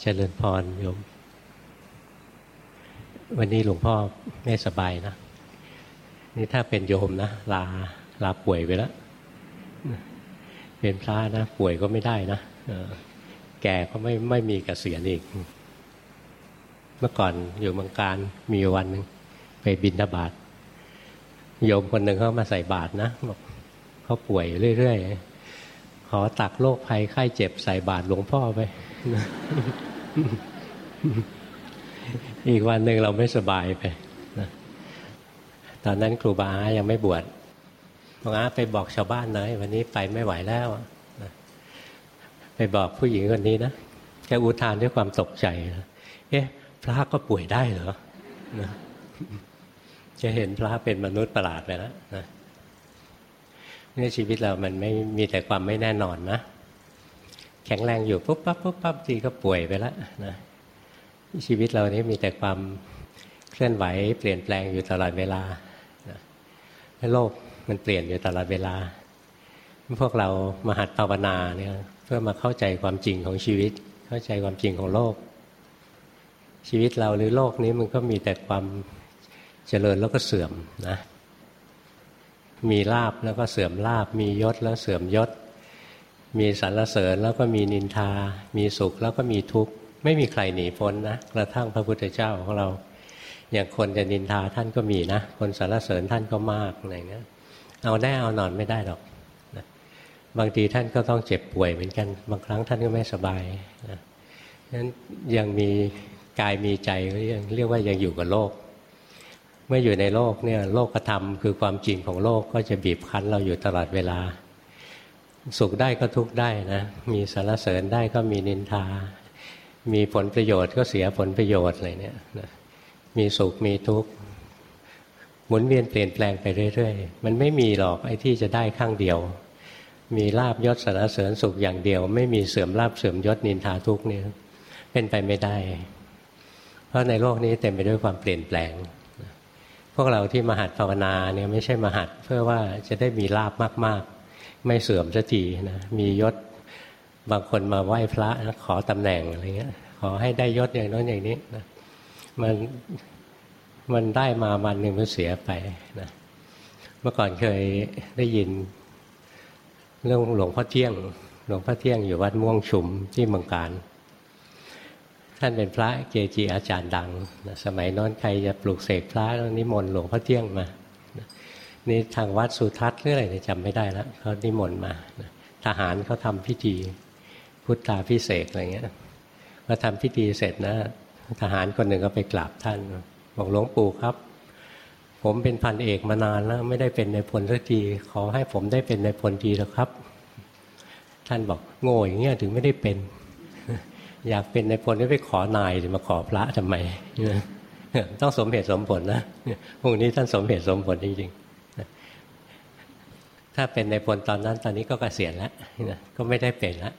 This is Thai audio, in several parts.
เจริญพรโยม วันนี้หลวงพ่อไม่สบายนะ นี่ถ้าเป็นโยมนะ ลาลาป่วยไปแล้วเป็นพระนะ ป่วยก็ไม่ได้นะแก่ก็ไม่ไม่มีกเกษียณอีก เมื่อก่อนอยู่เมืองการมีวันหนึ่งไปบินทบาทโยมคนหนึ่งเขามาใส่บาตรนะบอกเขาป่วยเรื่อยๆ ขอตักโรคภัยไข้เจ็บใส่บาตรหลวงพ่อไปอีกวันหนึ่งเราไม่สบายไปนะตอนนั้นครูบาอายังไม่บวชบางอาไปบอกชาวบ้านหน่อยวันนี้ไปไม่ไหวแล้วนะไปบอกผู้หญิงคนนี้นะแกอุทานด้วยความตกใจนะเอ๊ะ พระก็ป่วยได้เหรอนะจะเห็นพระเป็นมนุษย์ประหลาดไปแล้วนะ นี่ชีวิตเรามันไม่มีแต่ความไม่แน่นอนนะ แข็งแรงอยู่ปุ๊บปั๊บปุ๊บปั๊บทีก็ป่วยไปแล้วนะชีวิตเรานี้มีแต่ความเคลื่อนไหว เปลี่ยนแปลงอยู่ตลอดเวลาโลกมันเปลี่ยนอยู่ตลอดเวลา พวกเรามาหัดภาวนาเนี่ยเพื่อมาเข้าใจความจริงของชีวิต เข้าใจความจริงของโลก ชีวิตเราหรือโลกนี้มันก็มีแต่ความเจริญแล้วก็เสื่อมนะ มีลาบแล้วก็เสื่อมลาบ มียศแล้วเสื่อมยศ มีสรรเสริญแล้วก็มีนินทา มีสุขแล้วก็มีทุกข์ ไม่มีใครหนีพ้นนะกระทั่งพระพุทธเจ้าของเรา อย่างคนจะนินทาท่านก็มีนะ คนสรรเสริญท่านก็มากอะไรเงี้ยเอาได้เอานอนไม่ได้หรอกนะบางทีท่านก็ต้องเจ็บป่วยเหมือนกัน บางครั้งท่านก็ไม่สบายนะนั้นยังมีกายมีใจก็ยังเรียกว่ายังอยู่กับโลก เมื่ออยู่ในโลกเนี่ยโลกธรรมคือความจริงของโลกก็จะบีบคั้นเราอยู่ตลอดเวลา สุขได้ก็ทุกข์ได้นะ มีสารเสริญได้ก็มีนินทา มีผลประโยชน์ก็เสียผลประโยชน์อะไรเนี่ยมีสุขมีทุกข์หมุนเวียนเปลี่ยนแปลงไปเรื่อยๆ มันไม่มีหรอกไอ้ที่จะได้ข้างเดียว มีลาบยศสารเสริญสุขอย่างเดียว ไม่มีเสื่อมลาบเสื่อมยศนินทาทุกข์เนี่ยเป็นไปไม่ได้ เพราะในโลกนี้เต็มไปด้วยความเปลี่ยนแปลง พวกเราที่มาหัดภาวนาเนี่ยไม่ใช่มาหัดเพื่อว่าจะได้มีลาบมากๆ ไม่เสื่อมสักทีนะมียศบางคนมาไหว้พระนะขอตำแหน่งอะไรเงี้ย ขอให้ได้ยศอย่างน้นอย่างนี้นะมันมันได้มาวันหนึ่งมันเสียไปนะเมื่อก่อนเคยได้ยิน เรื่องหลวงพ่อเที่ยง หลวงพ่อเที่ยงอยู่วัดม่วงชุมที่เมืองการ ท่านเป็นพระเกจิอาจารย์ดัง สมัยน้นใครจะปลูกเสกพระต้องนิมนต์หลวงพ่อเที่ยงมา นี่ทางวัดสุทัศน์หรืออะไรจำไม่ได้แล้วเขานิมนต์มา ทหารเขาทาพิธี พุทธาพิเศษอะไรเงี้ยพอทำพิธีเสร็จนะ ทหารคนหนึ่งก็ไปกราบท่าน บอกหลวงปู่ครับ ผมเป็นพันเอกมานานแล้วไม่ได้เป็นในพลสักทีขอให้ผมได้เป็นในพลทีแล้วครับ ท่านบอกโง่อย่างเงี้ยถึงไม่ได้เป็น อยากเป็นในพลก็ไปขอนายจะมาขอพระทำไมต้องสมเหตุสมผลนะพวกนี้ท่านสมเหตุสมผลจริงๆถ้าเป็นในพลตอนนั้นตอนนี้ก็เกษียณแล้วก็ไม่ได้เป็นแล้ว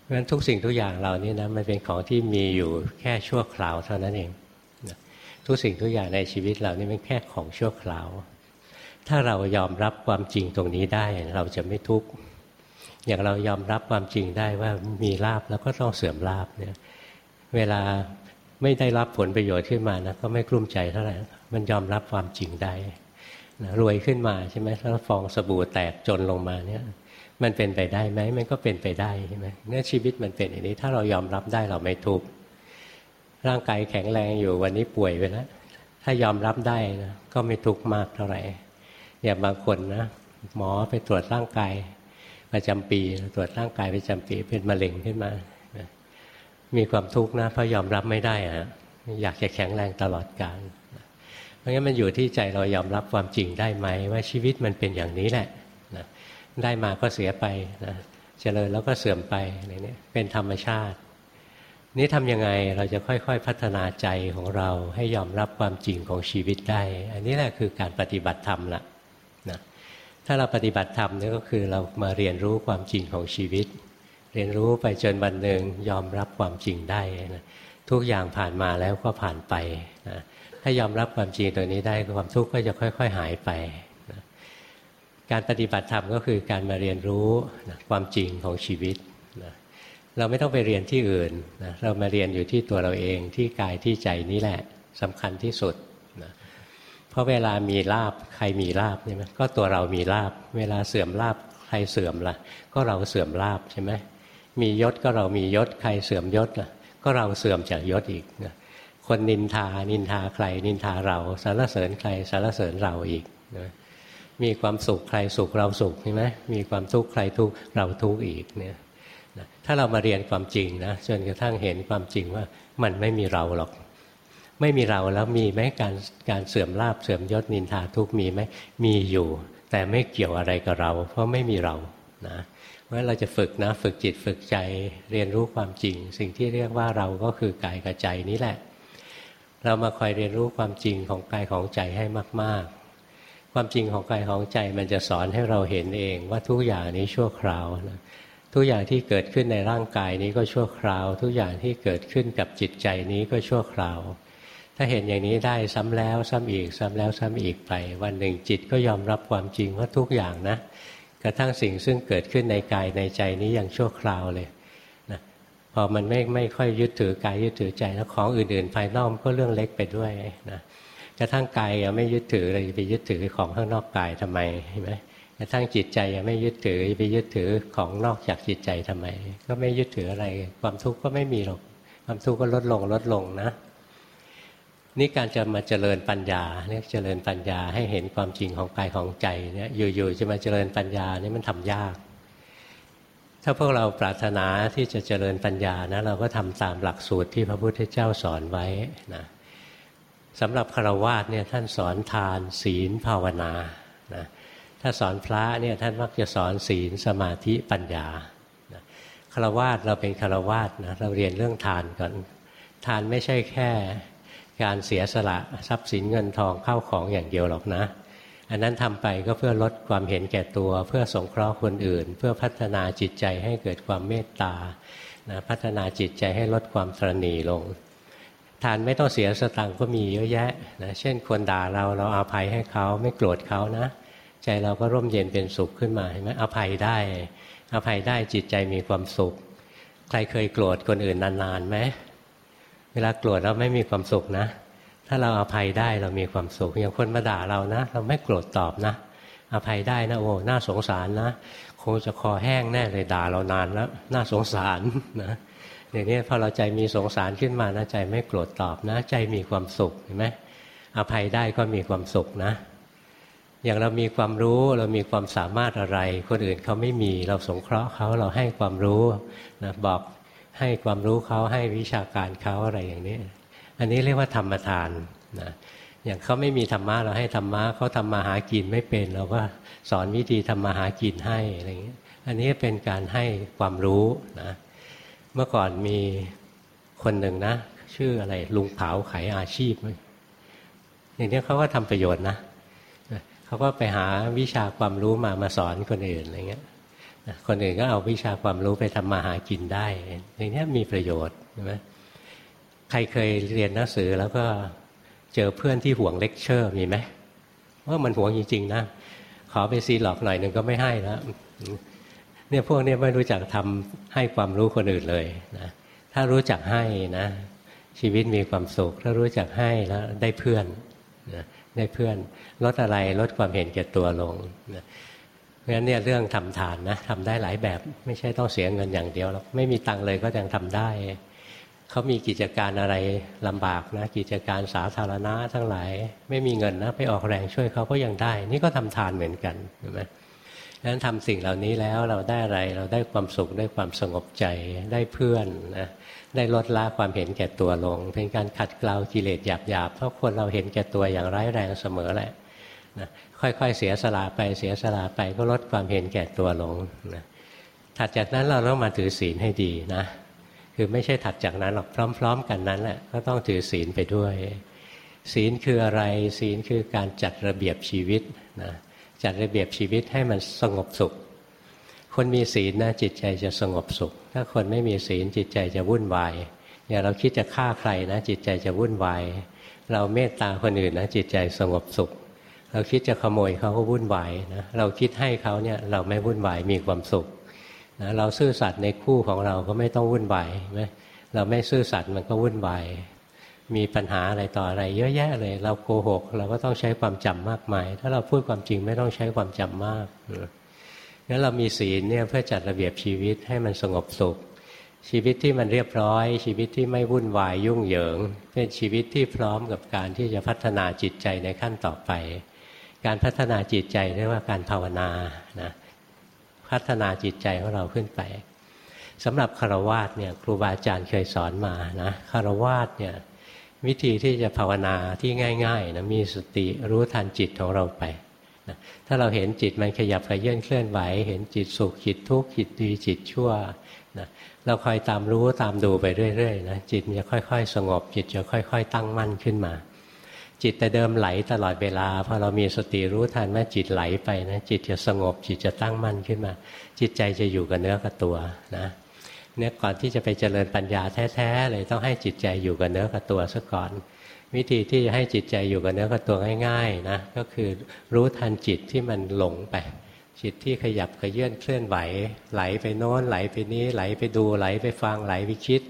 เพราะฉะนั้นทุกสิ่งทุกอย่างเรานี่นะมันเป็นของที่มีอยู่แค่ชั่วคราวเท่านั้นเองทุกสิ่งทุกอย่างในชีวิตเรานี่เป็นแค่ของชั่วคราว ถ้าเรายอมรับความจริงตรงนี้ได้เราจะไม่ทุกข์ อย่างเรายอมรับความจริงได้ว่ามีลาบแล้วก็ต้องเสื่อมลาบเนี่ย เวลาไม่ได้รับผลประโยชน์ขึ้นมานะก็ไม่กลุ้มใจเท่าไหร่มันยอมรับความจริงได้นะรวยขึ้นมาใช่ไหมแล้วฟองสบู่แตกจนลงมาเนี่ย มันเป็นไปได้ไหมมันก็เป็นไปได้ใช่ไหมเนี่ยชีวิตมันเป็นอย่างนี้ ถ้าเรายอมรับได้เราไม่ทุกข์ร่างกายแข็งแรงอยู่วันนี้ป่วยไปแล้วถ้ายอมรับได้นะก็ไม่ทุกข์มากเท่าไหร่อย่างบางคนนะหมอไปตรวจร่างกาย ประจำปีตรวจร่างกายประจำปีเป็นมะเร็งขึ้นมามีความทุกข์นะเพราะยอมรับไม่ได้อะอยากจะแข็งแรงตลอดกาลเพราะงั้นมันอยู่ที่ใจเรายอมรับความจริงได้ไหมว่าชีวิตมันเป็นอย่างนี้แหละนะได้มาก็เสียไปนะเจริญแล้วก็เสื่อมไปอะไรนี้เป็นธรรมชาติ นี่ทำยังไงเราจะค่อยๆพัฒนาใจของเราให้ยอมรับความจริงของชีวิตได้ อันนี้แหละคือการปฏิบัติธรรมละ ถ้าเราปฏิบัติธรรมนี่ก็คือเรามาเรียนรู้ความจริงของชีวิต เรียนรู้ไปจนวันหนึ่งยอมรับความจริงได้นะทุกอย่างผ่านมาแล้วก็ผ่านไปนะถ้ายอมรับความจริงตัวนี้ได้ความทุกข์ก็จะค่อย ๆ หายไปนะการปฏิบัติธรรมก็คือการมาเรียนรู้นะความจริงของชีวิตนะเราไม่ต้องไปเรียนที่อื่นนะเรามาเรียนอยู่ที่ตัวเราเองที่กายที่ใจนี้แหละสำคัญที่สุด ราะเวลามีลาบใครมีลาบใช่ไหมก็ตัวเรามีลาบ เวลาเสื่อมลาบใครเสื่อมละ่ะ ก็เราเสื่อมลาบใช่ไหมมียศก็เรามียศใครเสื่อมยศล่ะ ก็เราเสื่อมจากยศอีกนะคนนินทานินทาใคร นินทาเราสารเสริญใครสารเสริญเราอีกนะมีความสุขใครสุขเราสุขใช่ไหมมีความทุกข์ใครทุกข์เราทุกข์อีกเนี่ยถ้าเรามาเรียนความจริงนะจนกระทั่งเห็นความจริงว่ามันไม่มีเราหรอก ไม่มีเราแล้วมีไหมการการเสื่อมลาบเสื่อมยศนินทาทุกมีไหมมีอยู่ แต่ไม่เกี่ยวอะไรกับเรา เพราะไม่มีเรานะเพราะเราจะฝึกนะฝึกจิตฝึกใจเรียนรู้ความจริง สิ่งที่เรียกว่าเราก็คือกายกับใจนี้แหละ เรามาคอยเรียนรู้ความจริงของกายของใจให้มาก ๆ ความจริงของกายของใจมันจะสอนให้เราเห็นเองว่าทุกอย่างนี้ชั่วคราวนะทุกอย่างที่เกิดขึ้นในร่างกายนี้ก็ชั่วคราว ทุกอย่างที่เกิดขึ้นกับจิตใจนี้ก็ชั่วคราว ถ้าเห็นอย่างนี้ได้ซ้ำแล้วซ้ำอีก ซ้ำแล้วซ้ำอีกไป วันหนึ่งจิตก็ยอมรับความจริงว่าทุกอย่างนะ กระทั่งสิ่งซึ่งเกิดขึ้นในกายในใจนี้อย่างชั่วคราวเลยนะพอมันไม่ไม่ค่อยยึดถือกายยึดถือใจแล้วของอื่นๆภายนอกก็เรื่องเล็กไปด้วยนะกระทั่งกายยังไม่ยึดถือเลยไปยึดถือของข้างนอกกายทำไมเห็นไหมกระทั่งจิตใจยังไม่ยึดถือไปยึดถือของนอกจากจิตใจทำไม ก็ไม่ยึดถืออะไร ความทุกข์ก็ไม่มีหรอกความทุกข์ก็ลดลงลดลงนะ นี่การจะมาเจริญปัญญาเนี่ยเจริญปัญญาให้เห็นความจริงของกายของใจเนี่ยอยู่ๆจะมาเจริญปัญญานี่มันทำยาก ถ้าพวกเราปรารถนาที่จะเจริญปัญญานะเราก็ทำตามหลักสูตรที่พระพุทธเจ้าสอนไว้นะสำหรับคารวะเนี่ยท่านสอนทานศีลภาวนานะถ้าสอนพระเนี่ยท่านมักจะสอนศีลสมาธิปัญญาคารวาสเราเป็นคารวาสนะเราเรียนเรื่องทานก่อน ทานไม่ใช่แค่ การเสียสละทรัพย์สินเงินทองเข้าของอย่างเดียวหรอกนะ อันนั้นทำไปก็เพื่อลดความเห็นแก่ตัว เพื่อสงเคราะห์คนอื่น เพื่อพัฒนาจิตใจให้เกิดความเมตตานะพัฒนาจิตใจให้ลดความตรณีลง ทานไม่ต้องเสียสตังก็มีเยอะแยะนะเช่นคนด่าเราเราอาภัยให้เขาไม่โกรธเขานะ ใจเราก็ร่มเย็นเป็นสุขขึ้นมาเห็นไหมอภัยได้อภัยได้จิตใจมีความสุข ใครเคยโกรธคนอื่นนานๆไหม เวลาโกรธเราไม่มีความสุขนะ ถ้าเราอภัยได้เรามีความสุข อย่างคนมาด่าเรานะ เราไม่โกรธตอบนะอภัยได้นะโอ้น่าสงสารนะคงจะคอแห้งแน่เลยด่าเรานานแล้วน่าสงสารนะอย่างนี้พอเราใจมีสงสารขึ้นมานะใจไม่โกรธตอบนะ ใจมีความสุขเห็นไหมอภัยได้ก็มีความสุขนะ อย่างเรามีความรู้เรามีความสามารถอะไร คนอื่นเขาไม่มีเราสงเคราะห์เขาเราให้ความรู้นะบอก ให้ความรู้เขาให้วิชาการเขาอะไรอย่างนี้ อันนี้เรียกว่าธรรมทานนะอย่างเขาไม่มีธรรมะเราให้ธรรมะเขาทำมาหากินไม่เป็น เราก็สอนวิธีทำมาหากินให้อะไรอย่างนี้อันนี้เป็นการให้ความรู้นะเมื่อก่อนมีคนหนึ่งนะ ชื่ออะไรลุงเผาขายอาชีพอย่างนี้เขาก็ทำประโยชน์นะเขาก็ไปหาวิชาความรู้มามาสอนคนอื่นอะไรเงี้ย คนอื่นก็เอาวิชาความรู้ไปทำมาหากินได้อย่างนี้มีประโยชน์ใช่ไหมใครเคยเรียนหนังสือแล้วก็เจอเพื่อนที่ห่วงเลคเชอร์มีไหมว่ามันห่วงจริงๆนะขอไปซีหลอกหน่อยหนึ่งก็ไม่ให้แล้วเนี่ยพวกนี้ไม่รู้จักทำให้ความรู้คนอื่นเลยนะถ้ารู้จักให้นะ ชีวิตมีความสุขถ้ารู้จักให้แล้วได้เพื่อนนะได้เพื่อนลดอะไรลดความเห็นแก่ตัวลงนะ ราะฉะนั้นเนี่ยเรื่องทำทานนะทำได้หลายแบบ ไม่ใช่ต้องเสียเงินอย่างเดียวหรอกไม่มีตังค์เลยก็ยังทำได้ เขามีกิจการอะไรลำบากนะ กิจการสาธารณะทั้งหลาย ไม่มีเงินนะไปออกแรงช่วยเขาก็ยังได้ นี่ก็ทำทานเหมือนกันใช่ไหมดังนั้นทำสิ่งเหล่านี้แล้วเราได้อะไรเราได้ความสุขได้ความสงบใจได้เพื่อนนะได้ลดละความเห็นแก่ตัวลง เป็นการขัดเกลากิเลสหยาบๆเพราะคนเราเห็นแก่ตัวอย่างร้ายแรงเสมอแหละนะ ค่อยๆ เสียสละไปเสียสละไปก็ลดความเห็นแก่ตัวลงนะถัดจากนั้นเราต้องมาถือศีลให้ดีนะ คือไม่ใช่ถัดจากนั้นหรอกพร้อม ๆ กันนั้นแหละก็ต้องถือศีลไปด้วย ศีลคืออะไรศีลคือการจัดระเบียบชีวิตนะจัดระเบียบชีวิตให้มันสงบสุข คนมีศีลนะจิตใจจะสงบสุข ถ้าคนไม่มีศีลจิตใจจะวุ่นวายอย่าเราคิดจะฆ่าใครนะ จิตใจจะวุ่นวายเราเมตตาคนอื่นนะจิตใจสงบสุข เราคิดจะขโมยเขาก็วุ่นวายนะเราคิดให้เขาเนี่ยเราไม่วุ่นวายมีความสุขนะเราซื่อสัตย์ในคู่ของเราก็ไม่ต้องวุ่นวายไหมเราไม่ซื่อสัตย์มันก็วุ่นวายมีปัญหาอะไรต่ออะไร เยอะแยะเลย เราโกหก เราก็ต้องใช้ความจำมากมาย ถ้าเราพูดความจริงไม่ต้องใช้ความจำมากงั้นเรามีศีลเนี่ยเพื่อจัดระเบียบชีวิตให้มันสงบสุข ชีวิตที่มันเรียบร้อย ชีวิตที่ไม่วุ่นวายยุ่งเหยิง เป็นชีวิตที่พร้อมกับการที่จะพัฒนาจิตใจในขั้นต่อไป การพัฒนาจิตใจเรียกว่าการภาวนานะพัฒนาจิตใจของเราขึ้นไปสำหรับคารวาสเนี่ยครูบาอาจารย์เคยสอนมานะคารวาสเนี่ยวิธีที่จะภาวนาที่ง่ายๆนะมีสติรู้ทันจิตของเราไปนะถ้าเราเห็นจิตมันขยับขยื่นเคลื่อนไหว เห็นจิตสุขจิตทุกข์จิตดีจิตชั่วนะเราคอยตามรู้ตามดูไปเรื่อยๆนะจิตจะค่อย ๆ สงบจิตจะค่อย ๆ ตั้งมั่นขึ้นมา จิตแต่เดิมไหลตลอดเวลาพอเรามีสติรู้ทันว่าจิตไหลไปนะจิตจะสงบจิตจะตั้งมั่นขึ้นมา จิตใจจะอยู่กับเนื้อกับตัวนะเนี่ยก่อนที่จะไปเจริญปัญญาแท้ๆเลยต้องให้จิตใจอยู่กับเนื้อกับตัวซะก่อน วิธีที่จะให้จิตใจอยู่กับเนื้อกับตัวง่ายๆนะก็คือรู้ทันจิตที่มันหลงไป จิตที่ขยับขยื่นเคลื่อนไหว ไหลไปโน้นไหลไปนี้ไหลไปดูไหลไปฟังไหลไปคิด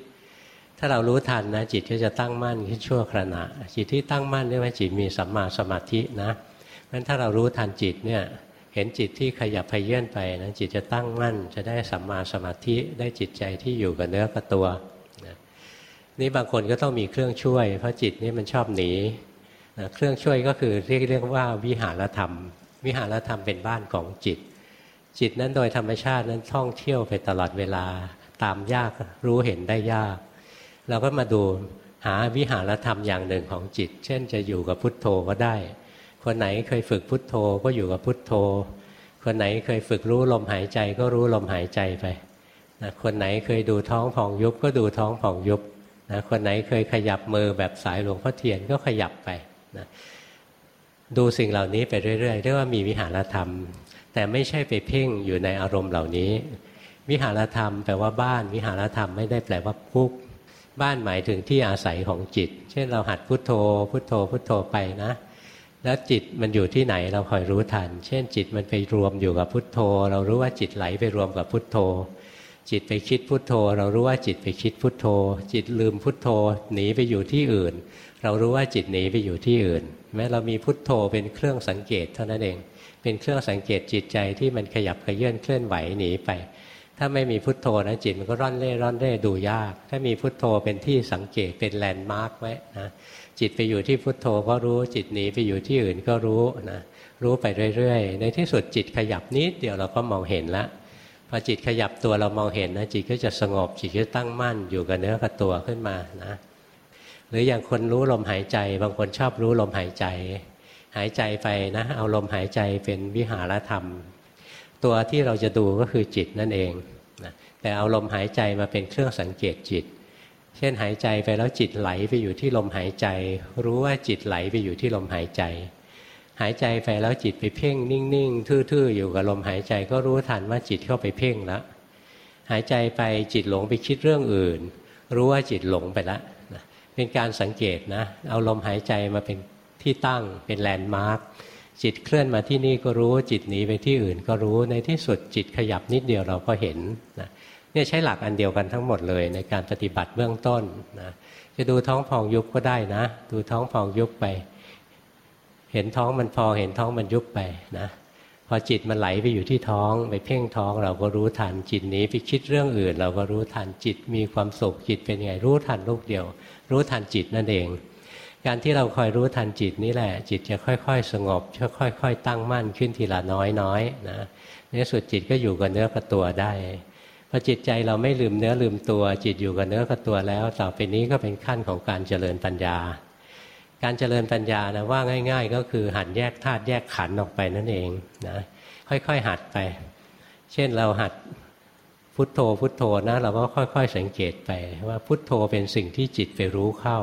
ถ้าเรารู้ทันนะจิตก็จะตั้งมั่นขึ้นชั่วขณะ จิตที่ตั้งมั่นเรียกว่าจิตมีสัมมาสมาธินะงั้นถ้าเรารู้ทันจิตเนี่ยเห็นจิตที่ขยับพเยื่อนไปนะจิตจะตั้งมั่น จะได้สัมมาสมาธิได้จิตใจที่อยู่กับเนื้อกับตัวนะนี่บางคนก็ต้องมีเครื่องช่วย เพราะจิตนี่มันชอบหนีนะเครื่องช่วยก็คือเรียกเรียกว่าวิหารธรรม วิหารธรรมเป็นบ้านของจิต จิตนั้นโดยธรรมชาตินั้นท่องเที่ยวไปตลอดเวลาตามยากรู้เห็นได้ยาก เราก็มาดูหาวิหารธรรมอย่างหนึ่งของจิต เช่นจะอยู่กับพุทโธก็ได้ คนไหนเคยฝึกพุทโธก็อยู่กับพุทโธ คนไหนเคยฝึกรู้ลมหายใจก็รู้ลมหายใจไปนะคนไหนเคยดูท้องผ่องยุบก็ดูท้องผ่องยุบนะคนไหนเคยขยับมือแบบสายหลวงพ่อเทียนก็ขยับไปนะดูสิ่งเหล่านี้ไปเรื่อยๆเรียกว่ามีวิหารธรรม แต่ไม่ใช่ไปเพ่งอยู่ในอารมณ์เหล่านี้ วิหารธรรมแปลว่าบ้าน วิหารธรรมไม่ได้แปลว่าคุก บ้านหมายถึงที่อาศัยของจิต เช่นเราหัดพุทโธ พุทโธ พุทโธไปนะ แล้วจิตมันอยู่ที่ไหนเราคอยรู้ทัน เช่นจิตมันไปรวมอยู่กับพุทโธ เรารู้ว่าจิตไหลไปรวมกับพุทโธ จิตไปคิดพุทโธ เรารู้ว่าจิตไปคิดพุทโธ จิตลืมพุทโธหนีไปอยู่ที่อื่น เรารู้ว่าจิตหนีไปอยู่ที่อื่น แม้เรามีพุทโธเป็นเครื่องสังเกตเท่านั้นเอง เป็นเครื่องสังเกตจิตใจที่มันขยับเขยื้อนเคลื่อนไหวหนีไป ถ้าไม่มีพุทโธนะจิตมันก็ร่อนเร่ร่อนเร่ดูยาก ถ้ามีพุทโธเป็นที่สังเกตเป็น landmark ไว้นะจิตไปอยู่ที่พุทโธก็รู้จิตหนีไปอยู่ที่อื่นก็รู้นะรู้ไปเรื่อยๆ ในที่สุดจิตขยับนิดเดียวเราก็มองเห็นล้วพอจิตขยับตัวเรามองเห็นนะจิตก็จะสงบจิตก็ตั้งมั่นอยู่กับเนื้อกับตัวขึ้นมานะหรืออย่างคนรู้ลมหายใจ บางคนชอบรู้ลมหายใจ หายใจไปนะ เอาลมหายใจเป็นวิหารธรรม ตัวที่เราจะดูก็คือจิตนั่นเองนะแต่เอาลมหายใจมาเป็นเครื่องสังเกตจิต เช่นหายใจไปแล้วจิตไหลไปอยู่ที่ลมหายใจ รู้ว่าจิตไหลไปอยู่ที่ลมหายใจ หายใจไปแล้วจิตไปเพ่งนิ่งๆทื่อๆอยู่กับลมหายใจก็รู้ทันว่าจิตเข้าไปเพ่งแล้วหายใจไปจิตหลงไปคิดเรื่องอื่น รู้ว่าจิตหลงไปแล้วเป็นการสังเกตนะเอาลมหายใจมาเป็นที่ตั้งเป็นแลนด์มาร์ก จิตเคลื่อนมาที่นี่ก็รู้จิตหนีไปที่อื่นก็รู้ในที่สุดจิตขยับนิดเดียวเราก็เห็นนะเนี่ยใช้หลักอันเดียวกันทั้งหมดเลยในการปฏิบัติเบื้องต้นนะจะดูท้องพองยุบก็ได้นะ ดูท้องพองยุบไป เห็นท้องมันพองเห็นท้องมันยุบไปนะพอจิตมันไหลไปอยู่ที่ท้อง ไปเพ่งท้องเราก็รู้ทัน จิตนี้ไปคิดเรื่องอื่น เราก็รู้ทันจิตมีความสุขจิตเป็นไงรู้ทันลูกเดียว รู้ทันจิตนั่นเอง การที่เราคอยรู้ทันจิตนี่แหละ จิตจะค่อยๆ สงบค่อยๆตั้งมั่นขึ้นทีละน้อยๆนะในสุดจิตก็อยู่กับเนื้อกับตัวได้พอจิตใจเราไม่ลืมเนื้อลืมตัว จิตอยู่กับเนื้อกับตัวแล้ว ต่อไปนี้ก็เป็นขั้นของการเจริญปัญญา การเจริญปัญญานะว่าง่าย ๆ ก็คือหัดแยกธาตุแยกขันธ์ออกไปนั่นเองนะค่อยๆหัดไป เช่นเราหัดพุทโธพุทโธนะเราก็ค่อย ๆ สังเกตไปว่าพุทโธเป็นสิ่งที่จิตไปรู้เข้า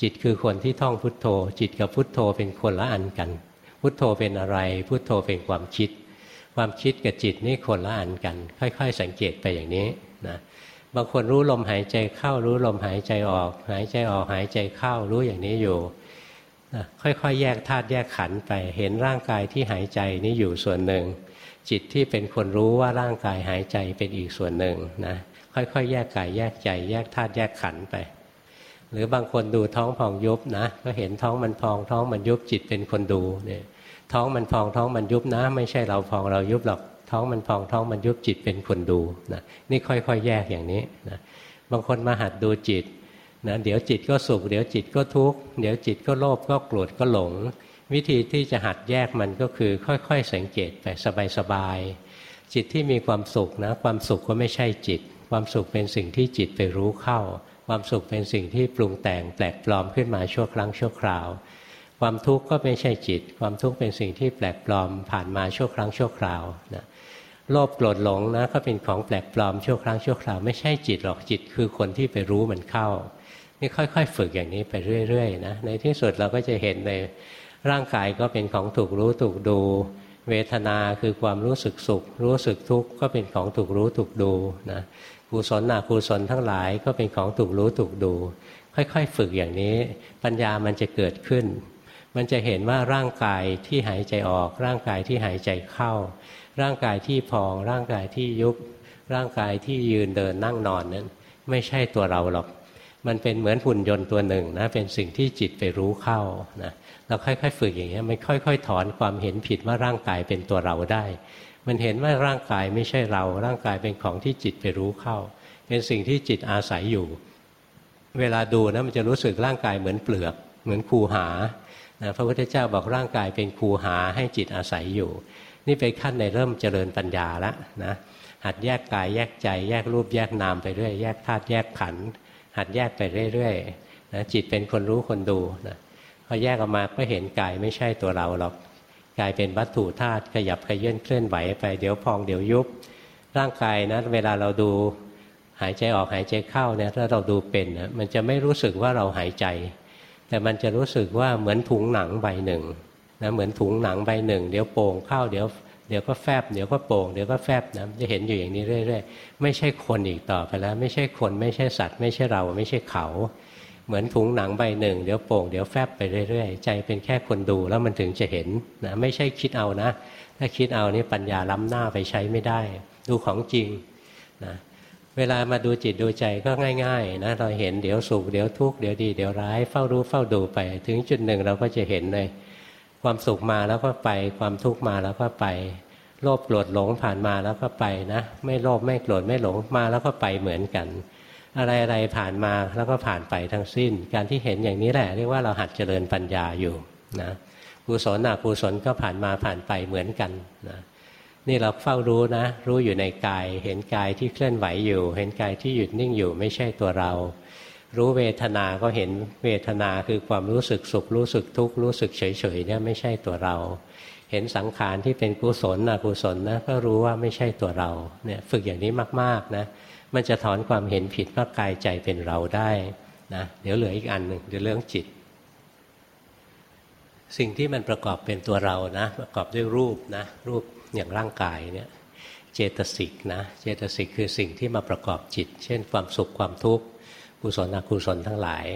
จิตคือคนที่ท่องพุทโธ จิตกับพุทโธเป็นคนละอันกัน พุทโธเป็นอะไร พุทโธเป็นความคิด ความคิดกับจิตนี่คนละอันกัน ค่อย ๆ สังเกตไปอย่างนี้นะบางคนรู้ลมหายใจเข้ารู้ลมหายใจออก หายใจออกหายใจเข้ารู้อย่างนี้อยู่นะค่อยๆ แยกธาตุแยกขันธ์ไปเห็นร่างกายที่หายใจนี่อยู่ส่วนหนึ่ง จิตที่เป็นคนรู้ว่าร่างกายหายใจเป็นอีกส่วนหนึ่งนะค่อยๆ แยกกายแยกใจ แยกธาตุแยกขันไป หรือบางคนดูท้องพองยุบนะ ก็เห็นท้องมันพองท้องมันยุบจิตเป็นคนดูเนี่ยท้องมันพองท้องมันยุบนะ ไม่ใช่เราพองเรายุบหรอกท้องมันพองท้องมันยุบจิตเป็นคนดูนะนี่ค่อยๆ แยกอย่างนี้นะบางคนมาหัดดูจิตนะเดี๋ยวจิตก็สุขเดี๋ยวจิตก็ทุกข์เดี๋ยวจิตก็โลภก็โกรธก็หลง วิธีที่จะหัดแยกมันก็คือ ค่อยๆ สังเกตไปสบายๆจิตที่มีความสุขนะ ความสุขก็ไม่ใช่จิต ความสุขเป็นสิ่งที่จิตไปรู้เข้า ความสุขเป็นสิ่งที่ปรุงแต่งแปลกปลอมขึ้นมาชั่วครั้งชั่วคราว ความทุกข์ก็ไม่ใช่จิต ความทุกข์เป็นสิ่งที่แปลกปลอมผ่านมาชั่วครั้งชั่วคราวนะโลภโกรธหลงนะก็เป็นของแปลกปลอมชั่วครั้งชั่วคราว ไม่ใช่จิตหรอกจิตคือคนที่ไปรู้มันเข้า นี่ค่อยๆ ฝึกอย่างนี้ไปเรื่อยๆนะในที่สุดเราก็จะเห็นในร่างกายก็เป็นของถูกรู้ถูกดู เวทนาคือความรู้สึกสุข รู้สึกทุกข์ก็เป็นของถูกรู้ถูกดูนะ กุศลอกุศลทั้งหลายก็เป็นของถูกรู้ถูกดู ค่อยๆ ฝึกอย่างนี้ ปัญญามันจะเกิดขึ้น มันจะเห็นว่าร่างกายที่หายใจออก ร่างกายที่หายใจเข้า ร่างกายที่พอง ร่างกายที่ยุบร่างกายที่ยืนเดินนั่งนอนนั้น ไม่ใช่ตัวเราหรอก มันเป็นเหมือนหุ่นยนต์ตัวหนึ่งนะเป็นสิ่งที่จิตไปรู้เข้านะเราค่อยๆ ฝึกอย่างนี้มันค่อย ๆ ถอนความเห็นผิดว่าร่างกายเป็นตัวเราได้ มันเห็นว่าร่างกายไม่ใช่เรา ร่างกายเป็นของที่จิตไปรู้เข้า เป็นสิ่งที่จิตอาศัยอยู่ เวลาดูนะมันจะรู้สึกร่างกายเหมือนเปลือก เหมือนคูหานะพระพุทธเจ้าบอกร่างกายเป็นคูหาให้จิตอาศัยอยู่ นี่เป็นขั้นในเริ่มเจริญปัญญาแล้วนะหัดแยกกายแยกใจ แยกรูปแยกนามไปเรื่อยแยกธาตุแยกขันธ์หัดแยกไปเรื่อยๆนะจิตเป็นคนรู้คนดูนะพอแยกออกมาก็เห็นกายไม่ใช่ตัวเราหรอก กายเป็นวัตถุธาตุขยับขยื่นเคลื่อนไหวไปเดี๋ยวพองเดี๋ยวยุบ ร่างกายนะเวลาเราดูหายใจออกหายใจเข้าเนี่ยถ้าเราดูเป็นนะมันจะไม่รู้สึกว่าเราหายใจ แต่มันจะรู้สึกว่าเหมือนถุงหนังใบหนึ่งนะเหมือนถุงหนังใบหนึ่ง เดี๋ยวโป่งเข้าเดี๋ยวเดี๋ยวก็แฟบเดี๋ยวก็โป่งเดี๋ยวก็แฟบนะจะเห็นอยู่อย่างนี้เรื่อย ๆ ไม่ใช่คนอีกต่อไปแล้ว ไม่ใช่คนไม่ใช่สัตว์ ไม่ใช่เราไม่ใช่เขา เหมือนถุงหนังใบหนึ่ง เดี๋ยวโป่งเดี๋ยวแฟบไปเรื่อยๆ ใจเป็นแค่คนดูแล้วมันถึงจะเห็นนะไม่ใช่คิดเอานะ ถ้าคิดเอานี่ปัญญาล้ำหน้าไปใช้ไม่ได้ ดูของจริงนะเวลามาดูจิตดูใจก็ง่ายๆนะเราเห็นเดี๋ยวสุขเดี๋ยวทุกข์เดี๋ยวดีเดี๋ยวร้ายเฝ้ารู้เฝ้าดูไป ถึงจุดหนึ่งเราก็จะเห็นเลยความสุขมาแล้วก็ไป ความทุกข์มาแล้วก็ไป โลภโกรธหลงผ่านมาแล้วก็ไปนะ ไม่โลภไม่โกรธไม่หลงมาแล้วก็ไปเหมือนกัน อะไรอะไรผ่านมาแล้วก็ผ่านไปทั้งสิ้น การที่เห็นอย่างนี้แหละ เรียกว่าเราหัดเจริญปัญญาอยู่นะกุศลอกุศลก็ผ่านมาผ่านไปเหมือนกันนะนี่เราเฝ้ารู้นะ รู้อยู่ในกาย เห็นกายที่เคลื่อนไหวอยู่ เห็นกายที่หยุดนิ่งอยู่ไม่ใช่ตัวเรา รู้เวทนา ก็เห็นเวทนาคือความรู้สึกสุข รู้สึกทุกข์รู้สึกเฉยๆเนี่ยไม่ใช่ตัวเรา เห็นสังขารที่เป็นกุศลอกุศลนะก็รู้ว่าไม่ใช่ตัวเราเนี่ยฝึกอย่างนี้มากๆนะ มันจะถอนความเห็นผิดว่ากายใจเป็นเราได้นะเดี๋ยวเหลืออีกอันหนึ่งเดี๋ยวเรื่องจิต สิ่งที่มันประกอบเป็นตัวเรานะ ประกอบด้วยรูปนะ รูปอย่างร่างกายเนี่ยเจตสิกนะเจตสิกคือสิ่งที่มาประกอบจิต เช่น ความสุขความทุกข์กุศลอกุศลทั้งหลาย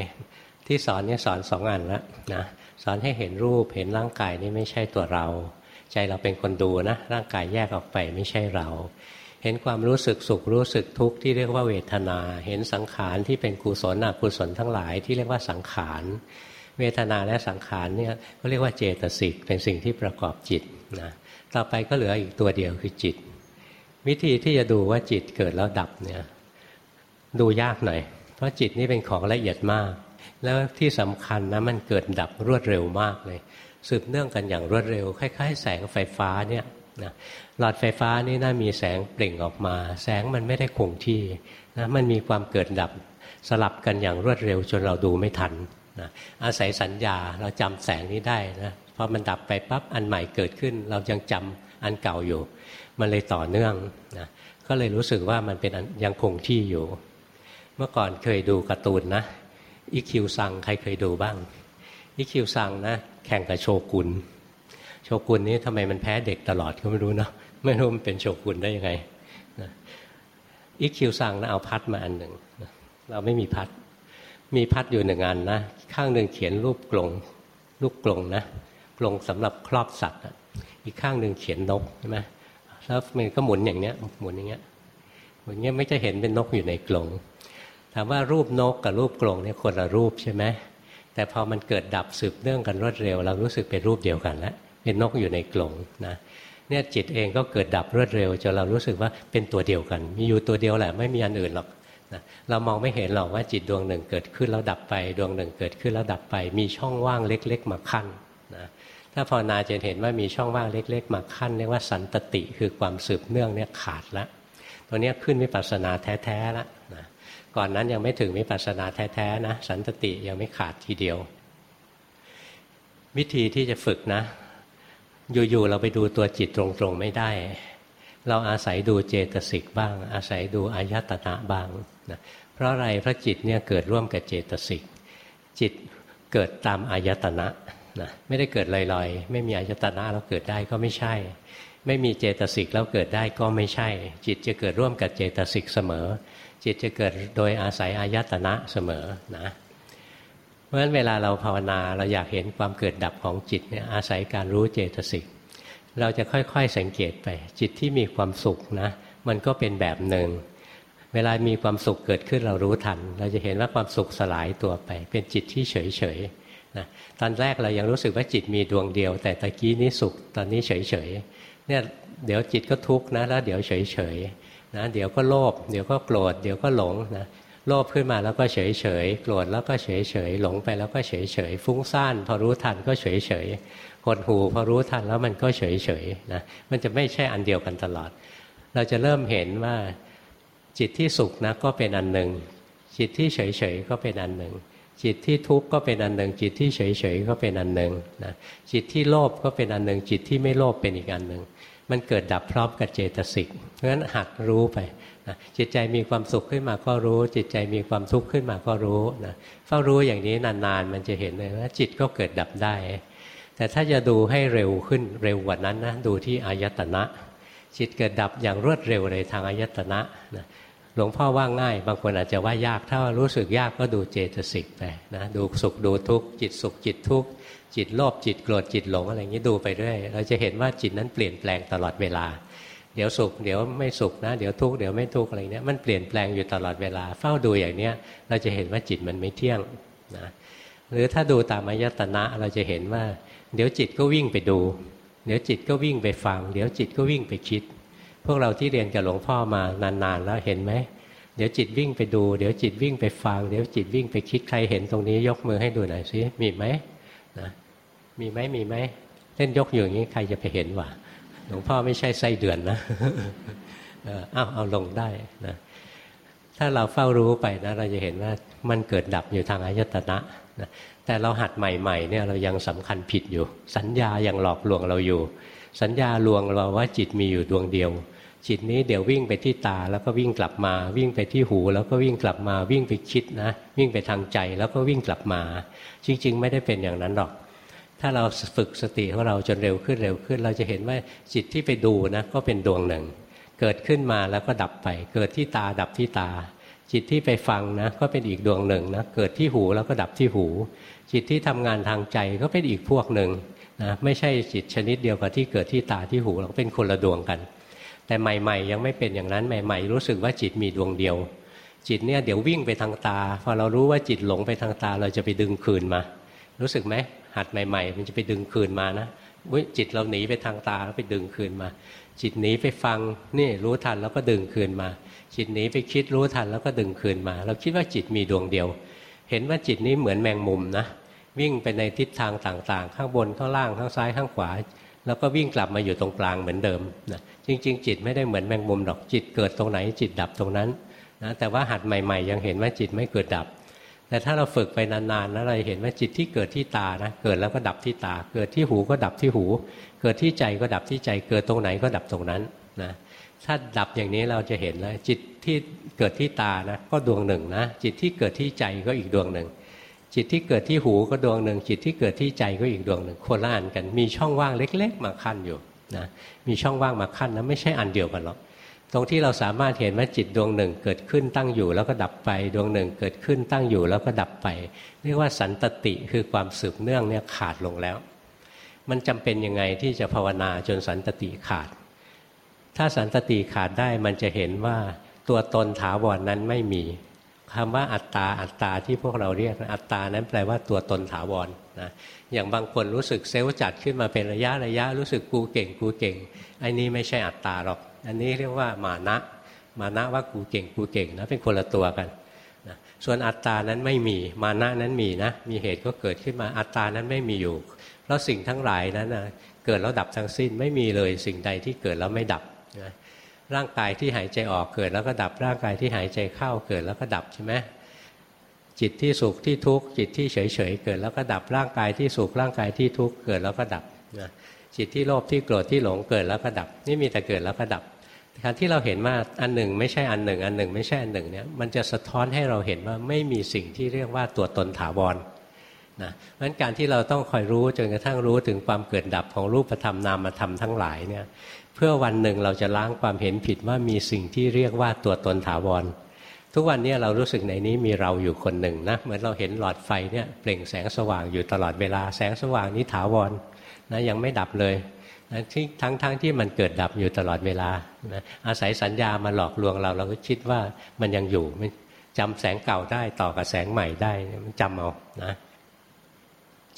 ที่สอนนี่สอนสองอันล้วนะสอนให้เห็นรูปเห็นร่างกายนี่ไม่ใช่ตัวเรา ใจเราเป็นคนดูนะ ร่างกายแยกออกไปไม่ใช่เรา เห็นความรู้สึกสุขรู้สึกทุกข์ที่เรียกว่าเวทนา เห็นสังขารที่เป็นกุศลอกุศลทั้งหลายที่เรียกว่าสังขารเวทนาและสังขารเนี่ยก็เรียกว่าเจตสิกเป็นสิ่งที่ประกอบจิตนะต่อไปก็เหลืออีกตัวเดียวคือจิต วิธีที่จะดูว่าจิตเกิดแล้วดับเนี่ยดูยากหน่อย เพราะจิตนี่เป็นของละเอียดมาก แล้วที่สำคัญนะมันเกิดดับรวดเร็วมากเลย สืบเนื่องกันอย่างรวดเร็ว คล้าย ๆ แสงไฟฟ้าเนี่ยนะ หลอดไฟฟ้านี่น่ามีแสงเปล่งออกมา แสงมันไม่ได้คงที่นะมันมีความเกิดดับสลับกันอย่างรวดเร็วจนเราดูไม่ทันนะอาศัยสัญญาเราจำแสงนี้ได้นะพอมันดับไปปั๊บอันใหม่เกิดขึ้น เรายังจำอันเก่าอยู่ มันเลยต่อเนื่องนะก็เลยรู้สึกว่ามันเป็นยังคงที่อยู่ เมื่อก่อนเคยดูการ์ตูนนะอีคิวซังใครเคยดูบ้างอีคิวซังนะแข่งกับโชกุน โชกุนนี้ทำไมมันแพ้เด็กตลอดก็ไม่รู้เนาะไม่รู้มันเป็นโชกุนได้ยังไงอีกคิวซังนะเอาพัดมาอันหนึ่งเราไม่มีพัด มีพัดอยู่หนึ่งอันนะข้างหนึ่งเขียนรูปกลงรูปกลงนะกลงสำหรับครอบสัตว์อีกข้างหนึ่งเขียนนกใช่ไหมแล้วมันก็หมุนอย่างเนี้ยหมุนอย่างเงี้ยหมุนเงี้ยไม่จะเห็นเป็นนกอยู่ในกรงถามว่ารูปนกกับรูปกรงเนี่ยคนละรูปใช่ไหมแต่พอมันเกิดดับสืบเนื่องกันรวดเร็ว เรารู้สึกเป็นรูปเดียวกันแล้ว เป็นนกอยู่ในกรงนะเนี่ยจิตเองก็เกิดดับรวดเร็วจนเรารู้สึกว่าเป็นตัวเดียวกัน มีอยู่ตัวเดียวแหละไม่มีอันอื่นหรอกนะเรามองไม่เห็นหรอกว่าจิตดวงหนึ่งเกิดขึ้นแล้วดับไป ดวงหนึ่งเกิดขึ้นแล้วดับไป มีช่องว่างเล็ก ๆ มาขั้นนะถ้าภาวนาจะเห็นว่ามีช่องว่างเล็ก ๆ มาขั้นเรียกว่าสันตติคือความสืบเนื่องเนี่ยขาดล้วตัวนี้ขึ้นวิปัสสนาแท้ๆแล้วนะก่อนนั้นยังไม่ถึงวิปัสสนาแท้ๆนะสันตติยังไม่ขาดทีเดียว วิธีที่จะฝึกนะ อยู่ๆเราไปดูตัวจิตตรงๆไม่ได้ เราอาศัยดูเจตสิกบ้าง อาศัยดูอายตนะบ้างนะเพราะอะไรพระจิตเนี่ยเกิดร่วมกับเจตสิกจิตเกิดตามอายตนะนะไม่ได้เกิดลอยๆ ไม่มีอายตนะแล้วเกิดได้ก็ไม่ใช่ ไม่มีเจตสิกแล้วเกิดได้ก็ไม่ใช่ จิตจะเกิดร่วมกับเจตสิกเสมอ จิตจะเกิดโดยอาศัยอายตนะเสมอนะ ราะฉะนั้นเวลาเราภาวนาเราอยากเห็นความเกิดดับของจิตเนี่ยอาศัยการรู้เจตสิกเราจะค่อยๆสังเกตไป จิตที่มีความสุขนะ มันก็เป็นแบบหนึ่ง เวลามีความสุขเกิดขึ้นเรารู้ทัน เราจะเห็นว่าความสุขสลายตัวไป เป็นจิตที่เฉยเฉยนะตอนแรกเรายังรู้สึกว่าจิตมีดวงเดียว แต่ตะกี้นี้สุขตอนนี้เฉยเฉยเนี่ยเดี๋ยวจิตก็ทุกข์นะแล้วเดี๋ยวเฉยเฉยนะเดี๋ยวก็โลภเดี๋ยวก็โกรธเดี๋ยวก็หลงนะ โลภขึ้นมาแล้วก็เฉยเฉยโกรธแล้วก็เฉยเฉยหลงไปแล้วก็เฉยเฉยฟุ้งซ่านพอรู้ทันก็เฉยเฉยหดหูพอรู้ทันแล้วมันก็เฉยเฉยนะมันจะไม่ใช่อันเดียวกันตลอด เราจะเริ่มเห็นว่าจิตที่สุขนะก็เป็นอันหนึ่ง จิตที่เฉยเฉยก็เป็นอันหนึ่ง จิตที่ทุกข์ก็เป็นอันหนึ่ง จิตที่เฉยเฉยก็เป็นอันหนึ่งนะจิตที่โลภก็เป็นอันหนึ่ง จิตที่ไม่โลภเป็นอีกอันหนึ่งมันเกิดดับพร้อมกับเจตสิกเพราะฉะนั้นหัดรู้ไป นะจิตใจมีความสุขขึ้นมาก็รู้ จิตใจมีความทุกข์ขึ้นมาก็รู้นะเฝ้ารู้อย่างนี้นานๆ มันจะเห็นเลยว่าจิตก็เกิดดับได้ แต่ถ้าจะดูให้เร็วขึ้นเร็วกว่านั้นนะดูที่อายตนะ จิตเกิดดับอย่างรวดเร็วเลยทางอายตนะนะหลวงพ่อว่าง่าย บางคนอาจจะว่ายาก ถ้ารู้สึกยากก็ดูเจตสิกไปนะดูสุขดูทุกข์จิตสุขจิตทุกข์จิตโลภจิตโกรธจิตหลงอะไรอย่างนี้ดูไปเรื่อยเราจะเห็นว่าจิตนั้นเปลี่ยนแปลงตลอดเวลา เดี๋ยวสุขเดี๋ยวไม่สุขนะ เดี๋ยวทุกข์เดี๋ยวไม่ทุกข์อะไรเนี้ยมันเปลี่ยนแปลงอยู่ตลอดเวลาเฝ้าดูอย่างเนี้ยเราจะเห็นว่าจิตมันไม่เที่ยงนะหรือถ้าดูตามอายตนะเราจะเห็นว่า เดี๋ยวจิตก็วิ่งไปดู เดี๋ยวจิตก็วิ่งไปฟัง เดี๋ยวจิตก็วิ่งไปคิด พวกเราที่เรียนกับหลวงพ่อมานานๆ แล้วเห็นไหมเดี๋ยวจิตวิ่งไปดู เดี๋ยวจิตวิ่งไปฟัง เดี๋ยวจิตวิ่งไปคิดใครเห็นตรงนี้ยกมือให้ดูหน่อยสิมีไหมนะมีไหมมีไหมเล่นยกอยู่อย่างนี้ใครจะไปเห็นวะ หลวงพ่อไม่ใช่ไส้เดือนนะอ้าวเอาลงได้นะถ้าเราเฝ้ารู้ไปนะ เราจะเห็นว่ามันเกิดดับอยู่ทางอายตนะนะแต่เราหัดใหม่ๆเนี่ยเรายังสำคัญผิดอยู่ สัญญายังหลอกลวงเราอยู่ สัญญาลวงเราว่าจิตมีอยู่ดวงเดียว จิตนี้เดี๋ยววิ่งไปที่ตาแล้วก็วิ่งกลับมา วิ่งไปที่หู แล้วก็วิ่งกลับมาวิ่งไปคิดนะ วิ่งไปทางใจแล้วก็วิ่งกลับมา จริง ๆ ไม่ได้เป็นอย่างนั้นหรอก ถ้าเราฝึกสติของเราจนเร็วขึ้นเร็วขึ้น เราจะเห็นว่าจิตที่ไปดูนะก็เป็นดวงหนึ่ง เกิดขึ้นมาแล้วก็ดับไป เกิดที่ตาดับที่ตา จิตที่ไปฟังนะก็เป็นอีกดวงหนึ่งนะเกิดที่หูแล้วก็ดับที่หู จิตที่ทำงานทางใจก็เป็นอีกพวกหนึ่งนะไม่ใช่จิตชนิดเดียวกับที่เกิดที่ตาที่หูเราเป็นคนละดวงกัน แต่ใหม่ ๆ ยังไม่เป็นอย่างนั้นใหม่ ๆ รู้สึกว่าจิตมีดวงเดียว จิตเนี่ยเดี๋ยววิ่งไปทางตา พอเรารู้ว่าจิตหลงไปทางตาเราจะไปดึงคืนมา รู้สึกไหม หัดใหม่ ๆ มันจะไปดึงคืนมานะจิตเราหนีไปทางตาแล้วไปดึงคืนมา จิตหนีไปฟังนี่รู้ทันแล้วก็ดึงคืนมา จิตหนีไปคิดรู้ทันแล้วก็ดึงคืนมา เราคิดว่าจิตมีดวงเดียว เห็นว่าจิตนี้เหมือนแมงมุมนะวิ่งไปในทิศทางต่างๆ ข้างบนข้างล่างข้างซ้ายข้างขวา แล้วก็วิ่งกลับมาอยู่ตรงกลางเหมือนเดิมนะจริง ๆ จิตไม่ได้เหมือนแมงมุมหรอกจิตเกิดตรงไหนจิตดับตรงนั้นนะแต่ว่าหัดใหม่ ๆ ยังเห็นว่าจิตไม่เกิดดับ แต่ถ้าเราฝึกไปนานๆนะเราเห็นว่าจิตที่เกิดที่ตานะเกิดแล้วก็ดับที่ตา เกิดที่หูก็ดับที่หู เกิดที่ใจก็ดับที่ใจ เกิดตรงไหนก็ดับตรงนั้นนะถ้าดับอย่างนี้เราจะเห็นแล้วจิตที่เกิดที่ตานะก็ดวงหนึ่งนะจิตที่เกิดที่ใจก็อีกดวงหนึ่ง จิตที่เกิดที่หูก็ดวงหนึ่ง จิตที่เกิดที่ใจก็อีกดวงหนึ่งคนละอันกัน มีช่องว่างเล็ก ๆ มาขั้นอยู่นะมีช่องว่างมาขั้นนะไม่ใช่อันเดียวกันหรอก ตรงที่เราสามารถเห็นว่าจิตดวงหนึ่งเกิดขึ้นตั้งอยู่แล้วก็ดับไป ดวงหนึ่งเกิดขึ้นตั้งอยู่แล้วก็ดับไปเรียกว่าสันตติคือความสืบเนื่องเนี่ยขาดลงแล้ว มันจำเป็นยังไงที่จะภาวนาจนสันตติขาด ถ้าสันตติขาดได้มันจะเห็นว่าตัวตนถาวรนนั้นไม่มีคำว่าอัตตาอัตตาที่พวกเราเรียกอัตตานั้นแปลว่าตัวตนถาวรนะอย่างบางคนรู้สึกเซลล์จัดขึ้นมาเป็นระยะระยะรู้สึกกูเก่งกูเก่งไอ้นี้ไม่ใช่อัตตาหรอก อันนี้เรียกว่ามานะมานะว่ากูเก่งกูเก่งนะเป็นคนละตัวกันนะส่วนอัตตานั้นไม่มีมานะนั้นมีนะมีเหตุก็เกิดขึ้นมาอัตตานั้นไม่มีอยู่ เพราะสิ่งทั้งหลายนั้นนะเกิดแล้วดับทั้งสิ้นไม่มีเลยสิ่งใดที่เกิดแล้วไม่ดับนะร่างกายที่หายใจออกเกิดแล้วก็ดับร่างกายที่หายใจเข้าเกิดแล้วก็ดับใช่ไหมจิตที่สุขที่ทุกข์จิตที่เฉยเฉยเกิดแล้วก็ดับร่างกายที่สุขร่างกายที่ทุกข์เกิดแล้วก็ดับนะจิตที่โลภที่โกรธที่หลงเกิดแล้วก็ดับ นี่มีแต่เกิดแล้วก็ดับ การที่เราเห็นว่าอันหนึ่งไม่ใช่อันหนึ่ง อันหนึ่งไม่ใช่อันหนึ่งเนี่ยมันจะสะท้อนให้เราเห็นว่าไม่มีสิ่งที่เรียกว่าตัวตนถาวรนะเพราะฉะนั้นการที่เราต้องคอยรู้จนกระทั่งรู้ถึงความเกิดดับของรูปธรรมนามธรรมทั้งหลายเนี่ยเพื่อวันหนึ่งเราจะล้างความเห็นผิดว่ามีสิ่งที่เรียกว่าตัวตนถาวร ทุกวันนี้เรารู้สึกในนี้มีเราอยู่คนหนึ่งนะเหมือนเราเห็นหลอดไฟเนี่ยเปล่งแสงสว่างอยู่ตลอดเวลาแสงสว่างนี้ถาวรนะยังไม่ดับเลย นะที่ทั้งๆทที่มันเกิดดับอยู่ตลอดเวลานะอาศัยสัญญามาหลอกลวงเรา เราก็คิดว่ามันยังอยู่จำแสงเก่าได้ต่อกับแสงใหม่ได้มันจำเอานะ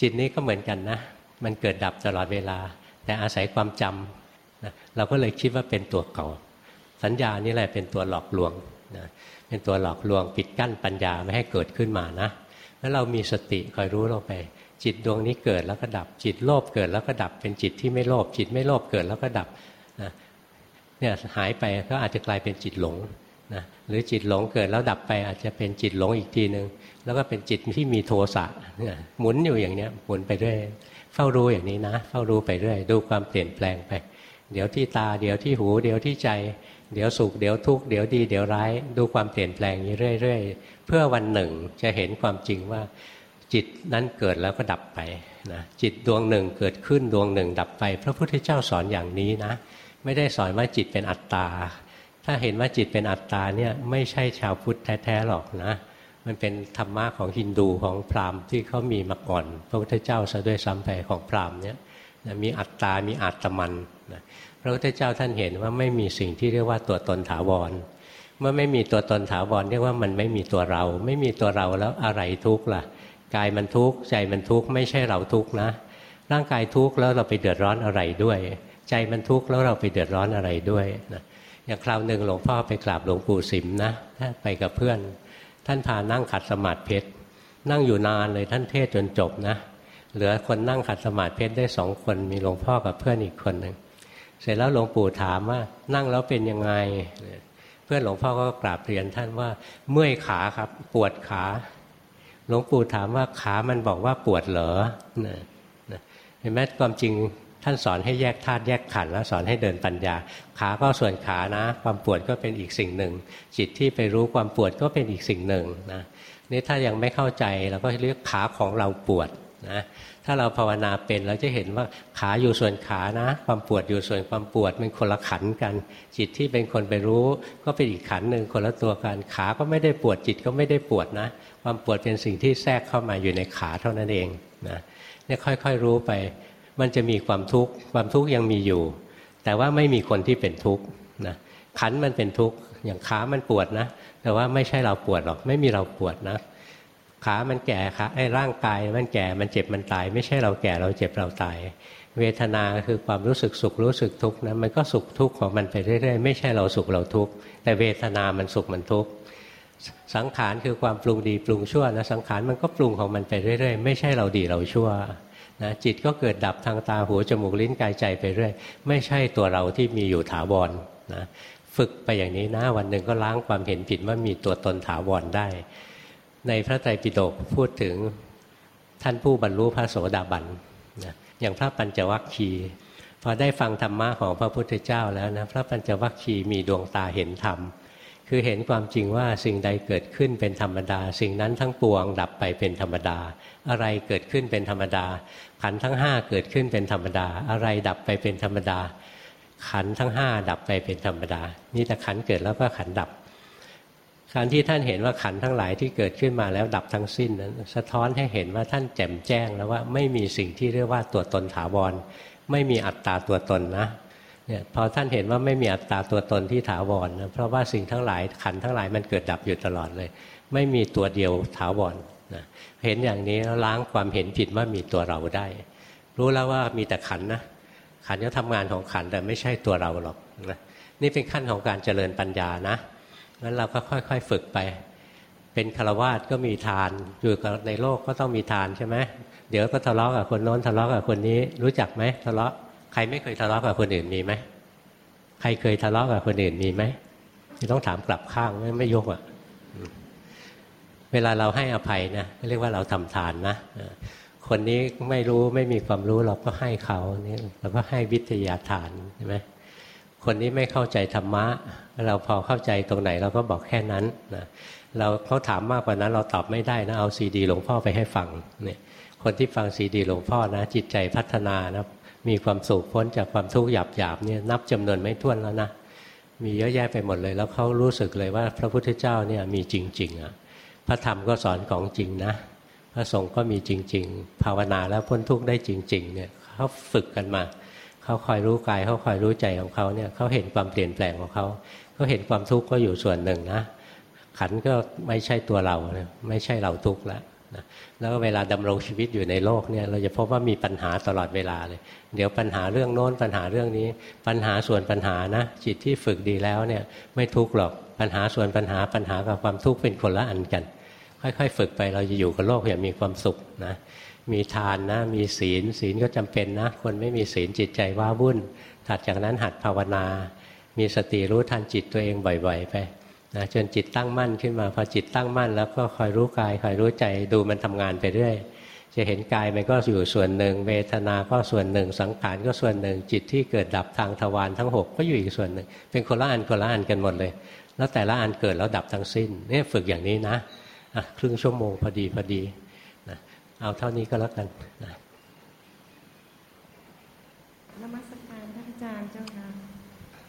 จิตนี้ก็เหมือนกันนะ มันเกิดดับตลอดเวลา แต่อาศัยความจำนะเราก็เลยคิดว่าเป็นตัวเก่า สัญญานี่แหละเป็นตัวหลอกลวงนะเป็นตัวหลอกลวงปิดกั้นปัญญาไม่ให้เกิดขึ้นมานะแล้วเรามีสติคอยรู้ลงไป จิตดวงนี้เกิดแล้วก็ดับ จิตโลภเกิดแล้วก็ดับ เป็นจิตที่ไม่โลภจิตไม่โลภเกิดแล้วก็ดับนะเนี่ยหายไปก็อาจจะกลายเป็นจิตหลงนะหรือจิตหลงเกิดแล้วดับไปอาจจะเป็นจิตหลงอีกทีหนึ่งแล้วก็เป็นจิตที่มีโทสะหมุนอยู่อย่างเนี้ยหมุนไปเรื่อยเฝ้ารู้อย่างนี้นะ เฝ้ารู้ไปเรื่อยดูความเปลี่ยนแปลงไป เดี๋ยวที่ตาเดี๋ยวที่หู เดี๋ยวที่ใจ เดี๋ยวสุขเดี๋ยวทุกข์เดี๋ยวดีเดี๋ยวร้าย ดูความเปลี่ยนแปลงนี้เรื่อยๆเพื่อวันหนึ่งจะเห็นความจริงว่า จิตนั้นเกิดแล้วก็ดับไปนะจิตดวงหนึ่งเกิดขึ้นดวงหนึ่งดับไป พระพุทธเจ้าสอนอย่างนี้นะ ไม่ได้สอนว่าจิตเป็นอัตตา ถ้าเห็นว่าจิตเป็นอัตตาเนี่ยไม่ใช่ชาวพุทธแท้ๆหรอกนะ มันเป็นธรรมะของฮินดูของพราหมณ์ที่เขามีมาก่อน พระพุทธเจ้าซะด้วยซ้ำไปของพราหมณ์เนี่ยมีอัตตา มีอัตมันนะพระพุทธเจ้าท่านเห็นว่าไม่มีสิ่งที่เรียกว่าตัวตนถาวร เมื่อไม่มีตัวตนถาวรเรียกว่ามันไม่มีตัวเรา ไม่มีตัวเราแล้วอะไรทุกข์ล่ะ กายมันทุกข์ใจมันทุกข์ไม่ใช่เราทุกข์นะ ร่างกายทุกข์แล้วเราไปเดือดร้อนอะไรด้วย ใจมันทุกข์แล้วเราไปเดือดร้อนอะไรด้วยนะอย่างคราวหนึ่งหลวงพ่อไปกราบหลวงปู่สิมนะไปกับเพื่อน ท่านพานั่งขัดสมาธิเพชรนั่งอยู่นานเลยท่านเทศจนจบนะ เหลือคนนั่งขัดสมาธิเพชรได้สองคนมีหลวงพ่อกับเพื่อนอีกคนหนึ่งเสร็จแล้วหลวงปู่ถามว่านั่งแล้วเป็นยังไง เพื่อนหลวงพ่อก็กราบเรียนท่านว่าเมื่อยขาครับปวดขา หลวงปู่ถามว่าขามันบอกว่าปวดเหรอเห็นไหมความจริงท่านสอนให้แยกธาตุแยกขันธ์แล้วสอนให้เดินปัญญา ขาก็ส่วนขานะ ความปวดก็เป็นอีกสิ่งหนึ่ง จิตที่ไปรู้ความปวดก็เป็นอีกสิ่งหนึ่งนะนี่ถ้ายังไม่เข้าใจเราก็เรียกขาของเราปวดนะ ถ้าเราภาวนาเป็นเราจะเห็นว่าขาอยู่ส่วนขานะ ความปวดอยู่ส่วนความปวดเป็นคนละขันกัน จิตที่เป็นคนไปรู้ ก็เป็นอีกขันหนึ่งคนละตัวกันขาก็ไม่ได้ปวดจิตก็ไม่ได้ปวดนะ ความปวดเป็นสิ่งที่แทรกเข้ามาอยู่ในขาเท่านั้นเองนะเนี่ยค่อยๆรู้ไป มันจะมีความทุกข์ความทุกข์ยังมีอยู่ แต่ว่าไม่มีคนที่เป็นทุกข์นะขันมันเป็นทุกข์อย่างขามันปวดนะ แต่ว่าไม่ใช่เราปวดหรอกไม่มีเราปวดนะ ขามันแก่ขาไอ้ร่างกายมันแก่มันเจ็บมันตาย ไม่ใช่เราแก่เราเจ็บเราตาย เวทนาคือความรู้สึกสุขรู้สึกทุกข์นะมันก็สุขทุกข์ของมันไปเรื่อยๆไม่ใช่เราสุขเราทุกข์แต่เวทนามันสุขมันทุกข์สังขารคือความปรุงดีปรุงชั่วนะสังขารมันก็ปรุงของมันไปเรื่อยๆ ไม่ใช่เราดีเราชั่วนะจิตก็เกิดดับทางตาหูจมูกลิ้นกายใจไปเรื่อย ไม่ใช่ตัวเราที่มีอยู่ถาวรนะฝึกไปอย่างนี้นะวันหนึ่งก็ล้างความเห็นผิดว่ามีตัวตนถาวรได้ ในพระไตรปิฎกพูดถึงท่านผู้บรรลุพระโสดาบันนะอย่างพระปัญจวัคคีย์พอได้ฟังธรรมะของพระพุทธเจ้าแล้วนะพระปัญจวัคคีย์มีดวงตาเห็นธรรม คือเห็นความจริงว่าสิ่งใดเกิดขึ้นเป็นธรรมดา สิ่งนั้นทั้งปวงดับไปเป็นธรรมดา อะไรเกิดขึ้นเป็นธรรมดา ขันทั้งห้าเกิดขึ้นเป็นธรรมดา อะไรดับไปเป็นธรรมดา ขันทั้งห้าดับไปเป็นธรรมดา นี่แต่ขันเกิดแล้วก็ขันดับ การที่ท่านเห็นว่าขันทั้งหลายที่เกิดขึ้นมาแล้วดับทั้งสิ้นนั้นสะท้อนให้เห็นว่าท่านแจ่มแจ้งแล้วว่าไม่มีสิ่งที่เรียกว่าตัวตนถาวร ไม่มีอัตตาตัวตนนะเนี่ยพอท่านเห็นว่าไม่มีอัตตาตัวตนที่ถาวรนะเพราะว่าสิ่งทั้งหลายขันทั้งหลายมันเกิดดับอยู่ตลอดเลย ไม่มีตัวเดียวถาวรนะเห็นอย่างนี้แล้วล้างความเห็นผิดว่ามีตัวเราได้ รู้แล้วว่ามีแต่ขันนะขันก็ทำงานของขันแต่ไม่ใช่ตัวเราหรอกนะนี่เป็นขั้นของการเจริญปัญญานะ งั้นเราก็ค่อย ๆ ฝึกไป เป็นฆราวาสก็มีทานอยู่ในโลกก็ต้องมีทานใช่ไหมเดี๋ยวก็ทะเลาะกับคนโน้นทะเลาะกับคนนี้รู้จักไหมทะเลาะใครไม่เคยทะเลาะกับคนอื่นมีไหมใครเคยทะเลาะกับคนอื่นมีไหมต้องถามกลับข้างไม่ยกอะเวลาเราให้อภัยนะเรียกว่าเราทำทานนะคนนี้ไม่รู้ไม่มีความรู้เราก็ให้เขานี่เราก็ให้วิทยาทานใช่ไหม คนนี้ไม่เข้าใจธรรมะ เราพอเข้าใจตรงไหนเราก็บอกแค่นั้นนะเราเขาถามมากกว่านั้นเราตอบไม่ได้นะเอาซีดีหลวงพ่อไปให้ฟังเนี่ยคนที่ฟังซีดีหลวงพ่อนะ จิตใจพัฒนานะมีความสุขพ้นจากความทุกข์หยาบหยาบเนี่ยนับจำนวนไม่ถ้วนแล้วนะมีเยอะแยะไปหมดเลย แล้วเขารู้สึกเลยว่าพระพุทธเจ้าเนี่ยมีจริงๆอะพระธรรมก็สอนของจริงนะ พระสงฆ์ก็มีจริง ๆ ภาวนาแล้วพ้นทุกข์ได้จริง ๆ เนี่ยเขาฝึกกันมา เขาคอยรู้กายเขาคอยรู้ใจของเขาเนี่ยเขาเห็นความเปลี่ยนแปลงของเขาเขาเห็นความทุกข์ก็อยู่ส่วนหนึ่งนะขันก็ไม่ใช่ตัวเราไม่ใช่เราทุกข์แล้วนะแล้วเวลาดำรงชีวิตอยู่ในโลกเนี่ยเราจะพบว่ามีปัญหาตลอดเวลาเลย เดี๋ยวปัญหาเรื่องโน้นปัญหาเรื่องนี้ ปัญหาส่วนปัญหานะจิตที่ฝึกดีแล้วเนี่ยไม่ทุกข์หรอกปัญหาส่วนปัญหาปัญหากับความทุกข์เป็นคนละอันกัน ค่อยๆ ฝึกไปเราจะอยู่กับโลกอย่างมีความสุขนะ มีทานนะ มีศีล ศีลก็จำเป็นนะ คนไม่มีศีลจิตใจว้าวุ่น ถัดจากนั้นหัดภาวนา มีสติรู้ทันจิตตัวเองบ่อยๆไปนะจนจิตตั้งมั่นขึ้นมา พอจิตตั้งมั่น แล้วก็คอยรู้กายคอยรู้ใจดูมันทำงานไปเรื่อย จะเห็นกายมันก็อยู่ส่วนหนึ่ง เวทนาก็ส่วนหนึ่ง สังขารก็ส่วนหนึ่ง จิตที่เกิดดับทางทวารทั้ง 6 ก็อยู่อีกส่วนหนึ่ง เป็นคนละอันคนละอันกันหมดเลย แล้วแต่ละอันเกิดแล้วดับทั้งสิ้นนี่ฝึกอย่างนี้นะะครึ่งชั่วโมงพอดีพอดี เอาเท่านี้ก็แล้วกันนะนมัสการท่านอาจารย์เจ้าค่ะ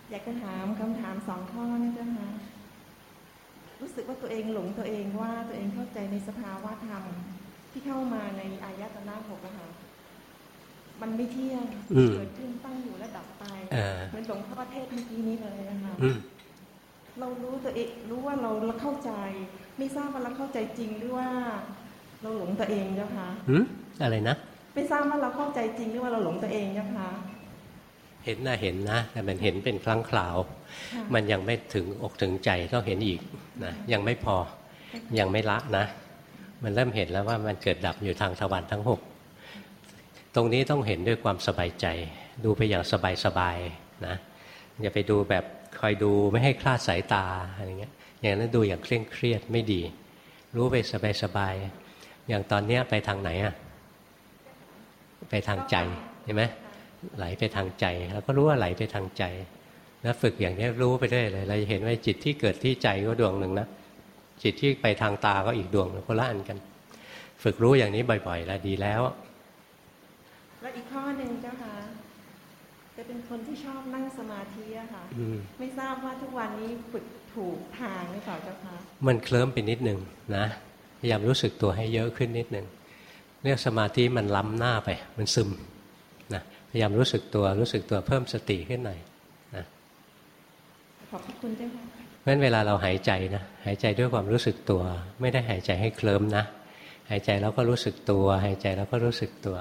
อยากจะถามคำถามสองข้อนะเจ้าค่ะรู้สึกว่าตัวเองหลงตัวเองว่าตัวเองเข้าใจในสภาวะธรรมที่เข้ามาในอายตนะหกอะค่ะมันไม่เที่ยงเกิดขึ้นตั้งอยู่และดับไปเหมือนหลวงพ่อเทศเมื่อกี้นี้เลยนะคะเรารู้ตัวเองรู้ว่าเราเข้าใจ ไม่ทราบว่าเราเข้าใจจริงหรือว่า เราหลงตัวเองเจ้าค่ะอะไรนะไม่ทราบว่าเราเข้าใจจริงหรือว่าเราหลงตัวเองเจ้าค่ะเห็นนะเห็นนะ แต่มันเห็นเป็นครั้งคราว มันยังไม่ถึงอกถึงใจต้องเห็นอีกนะยังไม่พอยังไม่ละนะ มันเริ่มเห็นแล้วว่ามันเกิดดับอยู่ทางทวารทั้งหกตรงนี้ต้องเห็นด้วยความสบายใจ ดูไปอย่างสบายๆนะอย่าไปดูแบบคอยดูไม่ให้คลาดสายตาอะไรเงี้ยอย่างนั้นดูอย่างเคร่งเครียดไม่ดี รู้ไปสบายๆ อย่างตอนเนี้ยไปทางไหนอะไปทางใจเห็นไหมไหลไปทางใจ แล้วก็รู้ว่าไหลไปทางใจแล้วฝึกอย่างนี้รู้ไปได้เลยเราจะเห็นว่าจิตที่เกิดที่ใจก็ดวงหนึ่งนะจิตที่ไปทางตาก็อีกดวงคนละอันกัน ฝึกรู้อย่างนี้บ่อยๆแล้วดีแล้ว แล้วอีกข้อหนึ่งเจ้าค่ะจะเป็นคนที่ชอบนั่งสมาธิอะค่ะไม่ทราบว่าทุกวันนี้ฝึกถูกทางหรือเปล่าเจ้าค่ะมันเคลิ้มไปนิดหนึ่งนะ พยายามรู้สึกตัวให้เยอะขึ้นนิดหนึ่งเรียกสมาธิมันล้ำหน้าไป มันซึมนะพยายามรู้สึกตัวรู้สึกตัวเพิ่มสติขึ้นหน่อยนะขอบคุณเจ้าค่ะเพราะฉะนั้นเวลาเราหายใจนะหายใจด้วยความรู้สึกตัว ไม่ได้หายใจให้เคลิ้มนะ หายใจแล้วก็รู้สึกตัว หายใจแล้วก็รู้สึกตัว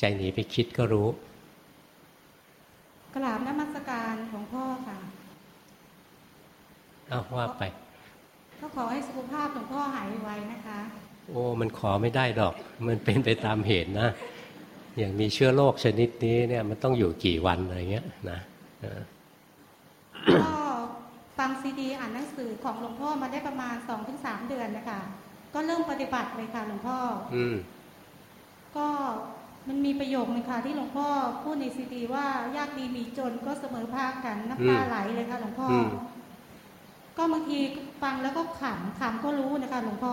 ใจหนีไปคิดก็รู้ กราบนมัสการของพ่อค่ะเอาว่าไป ก็ขอให้สุขภาพของพ่อหายไวนะคะ โอ้มันขอไม่ได้ดอก มันเป็นไปตามเหตุนะ อย่างมีเชื้อโรคชนิดนี้เนี่ยมันต้องอยู่กี่วันอะไรเงี้ยนะก็ฟังซีดีอ่านหนังสือของหลวงพ่อมาได้ประมาณสองถึงสามเดือนนะคะก็เริ่มปฏิบัติเลยค่ะหลวงพ่อ อืก็มันมีประโยคนึงค่ะที่หลวงพ่อพูดในซีดีว่ายากดีมีจนก็เสมอภาคกันน้ำตาไหลเลยค่ะหลวงพ่อ ก็บางทีฟังแล้วก็ขำขำก็รู้นะคะหลวงพ่อ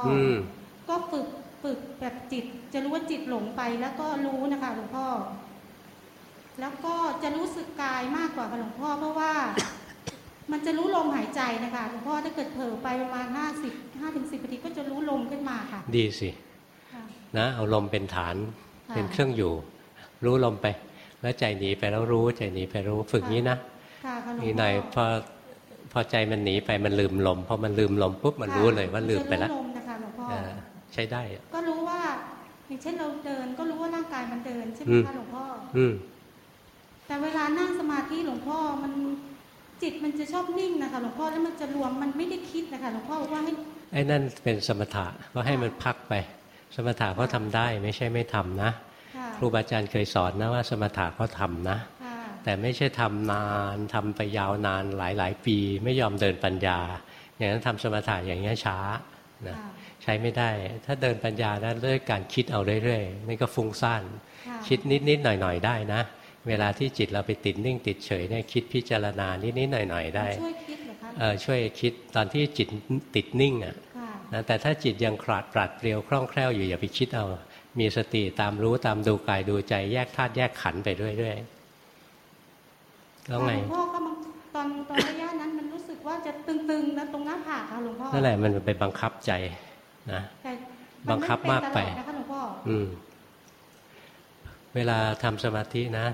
ก็ฝึกฝึกแบบจิต จะรู้ว่าจิตหลงไปแล้วก็รู้นะคะหลวงพ่อ แล้วก็จะรู้สึกกายมากกว่าค่ะหลวงพ่อ เพราะว่า มันจะรู้ลมหายใจนะคะหลวงพ่อถ้าเกิดเผลอไปประมาณห้าสิบห้าถึงสิบนาทีก็จะรู้ลมขึ้นมาค่ะ ดีสินะเอาลมเป็นฐานเป็นเครื่องอยู่ รู้ลมไป แล้วใจหนีไปแล้วรู้ใจหนีไปรู้ฝึกนี้นะค่ะค่ะหลวงนี่พ่หน่อยพอ พอใจมันหนีไปมันลืมลมพอมันลืมลมปุ๊บมันรู้เลยว่าลืมไปแล้วจะรู้ลมนะคะหลวงพ่อเออใช้ได้ ก็รู้ว่า อย่างเช่นเราเดิน ก็รู้ว่าร่างกายมันเดินใช่ไหมอืมคะหลวงพ่ออืมแต่เวลานั่งสมาธิหลวงพ่อมันจิตมันจะชอบนิ่งนะคะหลวงพ่อแล้วมันจะรวมมันไม่ได้คิดนะคะหลวงพ่อบอกว่าให้ไอ้นั่นเป็นสมถะก็ให้มันพักไป สมถะเขาทำได้ไม่ใช่ไม่ทำนะค่ะครูบาอาจารย์เคยสอนนะว่าสมถะเขาทำนะค่ะ แต่ไม่ใช่ทำนานทำไปยาวนานหลายหลายๆปี ไม่ยอมเดินปัญญา อย่างนั้นทำสมถะอย่างนี้ยช้านะค่ะใช้ไม่ได้ ถ้าเดินปัญญาได้ด้วยการคิดเอาเรื่อยๆนี่ก็ฟุ้งซ่านค่ะคิดนิดๆหน่อยๆได้นะ เวลาที่จิตเราไปติดนิ่งติดเฉยเนี่ยคิดพิจารณานิดๆหน่อยๆได้ช่วยคิดเหรอคะเออช่วยคิดตอนที่จิตติดนิ่งอะค่ะนะแต่ถ้าจิตยังขลาดปราดเปรียวคล่องแคล่วอยู่อย่าไปคิดเอา มีสติตามรู้ตามดูกายดูใจแยกธาตุแยกขันธ์ไปเรื่อยๆ แล้วไงหลวงพ่อก็มันตอนตอนระยะนั้นมันรู้สึกว่าจะตึงๆนะตรงหน้าผากค่ะหลวงพ่อนั่นแหละมันไปบังคับใจนะแต่บังคับมากไปนด้เป็นตลอดนะคะหลวงพ่ออืมเวลาทำสมาธินะ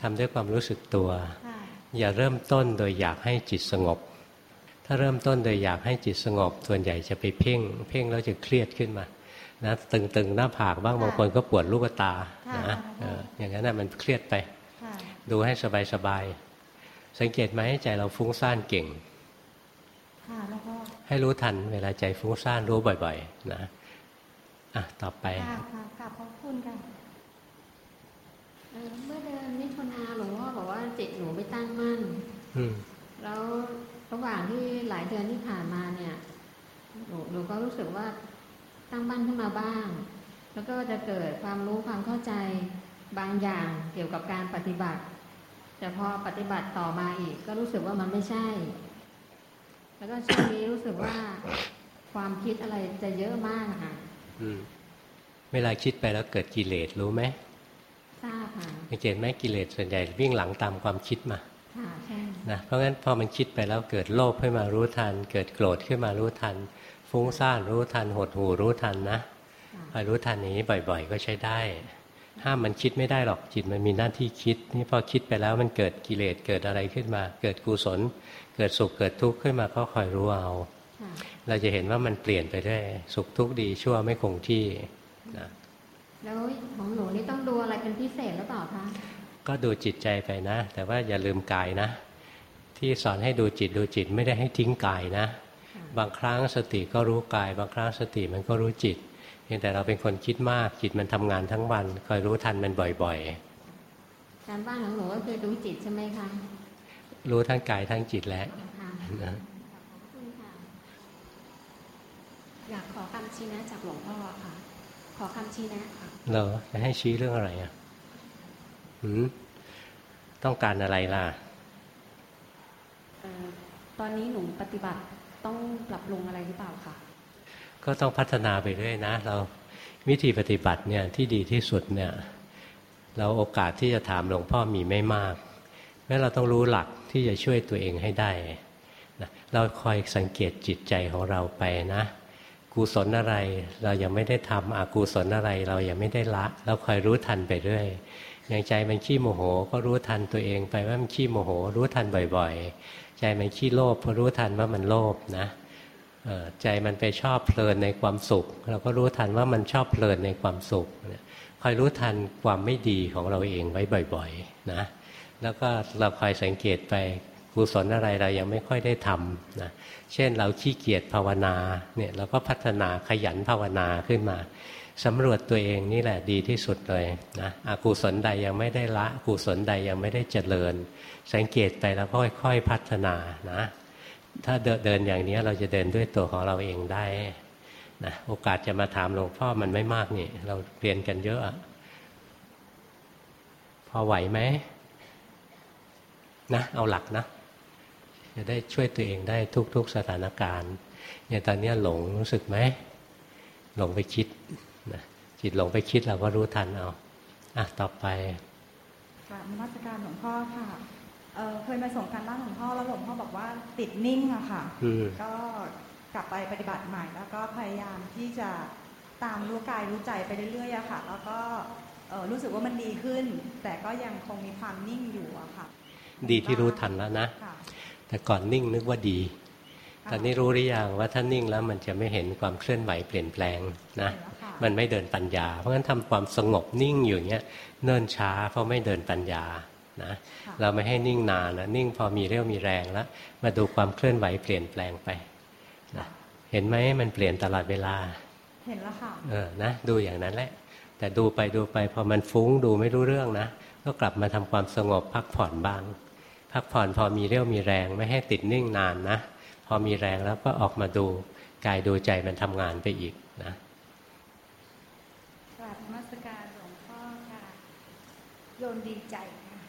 ทำด้วยความรู้สึกตัวค่ะอย่าเริ่มต้นโดยอยากให้จิตสงบ ถ้าเริ่มต้นโดยอยากให้จิตสงบ ส่วนใหญ่จะไปเพ่ง เพ่งแล้วจะเครียดขึ้นมานะตึงๆหน้าผากบ้างบางคนก็ปวดลูกตานะเอออย่างนั้นนะมันเครียดไปค่ะดูให้สบายๆ สังเกตไหมใจเราฟุ้งซ่านเก่งค่ะหลวงพ่อให้รู้ทันเวลาใจฟุ้งซ่านรู้บ่อย ๆ นะอะต่อไปค่ะค่ะกราบขอบคุณค่ะเอ่อเมื่อเดือนมิถุนาหลวงพ่อบอกว่าจิตหนูไม่ตั้งมั่นอืมแล้วระหว่างที่หลายเดือนที่ผ่านมาเนี่ยหนูหนูก็รู้สึกว่าตั้งมั่นขึ้นมาบ้าง แล้วก็จะเกิดความรู้ความเข้าใจบางอย่างเกี่ยวกับการปฏิบัติ แต่พอปฏิบัติต่อมาอีก ก็รู้สึกว่ามันไม่ใช่ แล้วก็ช่วงนี้รู้สึกว่าความคิดอะไรจะเยอะมากค่ะอืมเวลาคิดไปแล้วเกิดกิเลสรู้ไหมทราบค่ะสังเกตไหมกิเลสส่วนใหญ่วิ่งหลังตามความคิดมาค่ะใช่นะเพราะงั้นพอมันคิดไปแล้วเกิดโลภขึ้นมารู้ทัน เกิดโกรธขึ้นมารู้ทัน ฟุ้งซ่านรู้ทันหดหูรู้ทันนะค่ะคอยรู้ทันอย่างนี้บ่อย ๆ ก็ใช้ได้ ห้ามมันคิดไม่ได้หรอกจิตมันมีหน้าที่คิดนี่พอคิดไปแล้วมันเกิดกิเลสเกิดอะไรขึ้นมา เกิดกุศล เกิดสุขเกิดทุกข์ขึ้นมาก็คอยรู้เอาค่ะเราจะเห็นว่ามันเปลี่ยนไปเรื่อยสุขทุกข์ดีชั่วไม่คงที่นะแล้วของหนูนี่ต้องดูอะไรเป็นพิเศษหรือเปล่าคะก็ดูจิตใจไปนะ แต่ว่าอย่าลืมกายนะ ที่สอนให้ดูจิตดูจิตไม่ได้ให้ทิ้งกายนะค่ะบางครั้งสติก็รู้กาย บางครั้งสติมันก็รู้จิตเพียงแต่เราเป็นคนคิดมากจิตมันทำงานทั้งวัน คอยรู้ทันมันบ่อยๆ การบ้านของหนูก็คือดูจิตใช่ไหมคะ รู้ทั้งกายทั้งจิตแล้วค่ะนะขอบคุณค่ะอยากขอคำชี้แนะจากหลวงพ่อค่ะ ขอคำชี้แนะค่ะเราจะให้ชี้เรื่องอะไรอะหืมต้องการอะไรล่ะเอ่อตอนนี้หนูปฏิบัติต้องปรับปรุงอะไรหรือเปล่าคะ ก็ต้องพัฒนาไปเรื่อยนะ เราวิธีปฏิบัติเนี่ยที่ดีที่สุดเนี่ยเราโอกาสที่จะถามหลวงพ่อมีไม่มากแม้เราต้องรู้หลักที่จะช่วยตัวเองให้ได้นะเราคอยสังเกตจิตใจของเราไปนะกุศลอะไรเรายังไม่ได้ทำอกุศลอะไรเรายังไม่ได้ละ เราคอยรู้ทันไปเรื่อยอย่างใจมันขี้โมโหก็รู้ทันตัวเองไปว่ามันขี้โมโห รู้ทันบ่อย ๆ ใจมันขี้โลภก็รู้ทันว่ามันโลภนะ ใจมันไปชอบเพลินในความสุข เราก็รู้ทันว่ามันชอบเพลินในความสุขคอยรู้ทันความไม่ดีของเราเองไว้บ่อยๆนะแล้วก็เราคอยสังเกตไปกุศลอะไรเรายังไม่ค่อยได้ทำนะเช่นเราขี้เกียจภาวนาเนี่ยเราก็พัฒนาขยันภาวนาขึ้นมาสำรวจตัวเองนี่แหละดีที่สุดเลยนะอกุศลใดยังไม่ได้ละกุศลใดยังไม่ได้เจริญ สังเกตไปแล้วค่อยๆพัฒนานะ ถ้าเดินอย่างนี้เราจะเดินด้วยตัวของเราเองได้นะโอกาสจะมาถามหลวงพ่อมันไม่มากนี่ เราเรียนกันเยอะพอไหวไหมนะเอาหลักนะจะได้ช่วยตัวเองได้ทุก ๆสถานการณ์เนี่ยตอนนี้หลงรู้สึกไหมหลงไปคิดนะจิตหลงไปคิดเราก็รู้ทันเอาอะต่อไปกราบนมัสการหลวงพ่อค่ะ เอ่อเคยมาส่งการบ้านหลวงพ่อแล้วหลวงพ่อบอกว่าติดนิ่งอะค่ะอืมก็กลับไปปฏิบัติใหม่แล้วก็พยายามที่จะตามรู้กายรู้ใจไปเรื่อยๆอะค่ะ แล้วก็เอ่อรู้สึกว่ามันดีขึ้น แต่ก็ยังคงมีความนิ่งอยู่อะค่ะ ดีที่รู้ทันแล้วนะค่ะแต่ก่อนนิ่งนึกว่าดี ตอนนี้รู้หรือยังว่าถ้านิ่งแล้วมันจะไม่เห็นความเคลื่อนไหวเปลี่ยนแปลงนะเห็นแล้วค่ะมันไม่เดินปัญญา เพราะฉะนั้นทำความสงบนิ่งอยู่อย่างเงี้ยเนิ่นช้าเพราะไม่เดินปัญญา นะค่ะเราไม่ให้นิ่งนานนะนิ่งพอมีเรี่ยวมีแรงแล้ว มาดูความเคลื่อนไหวเปลี่ยนแปลงไปนะเห็นไหมมันเปลี่ยนตลอดเวลา เห็นแล้วค่ะเออนะดูอย่างนั้นแหละ แต่ดูไปดูไปพอมันฟุ้งดูไม่รู้เรื่องนะก็กลับมาทำความสงบพักผ่อนบ้าง พักผ่อนพอมีเรี่ยวมีแรงไม่ให้ติดนิ่งนานนะพอมีแรงแล้วก็ออกมาดูกายดูใจมันทำงานไปอีกนะกราบนมัสการหลวงพ่อค่ะโยมดีใจค่ะ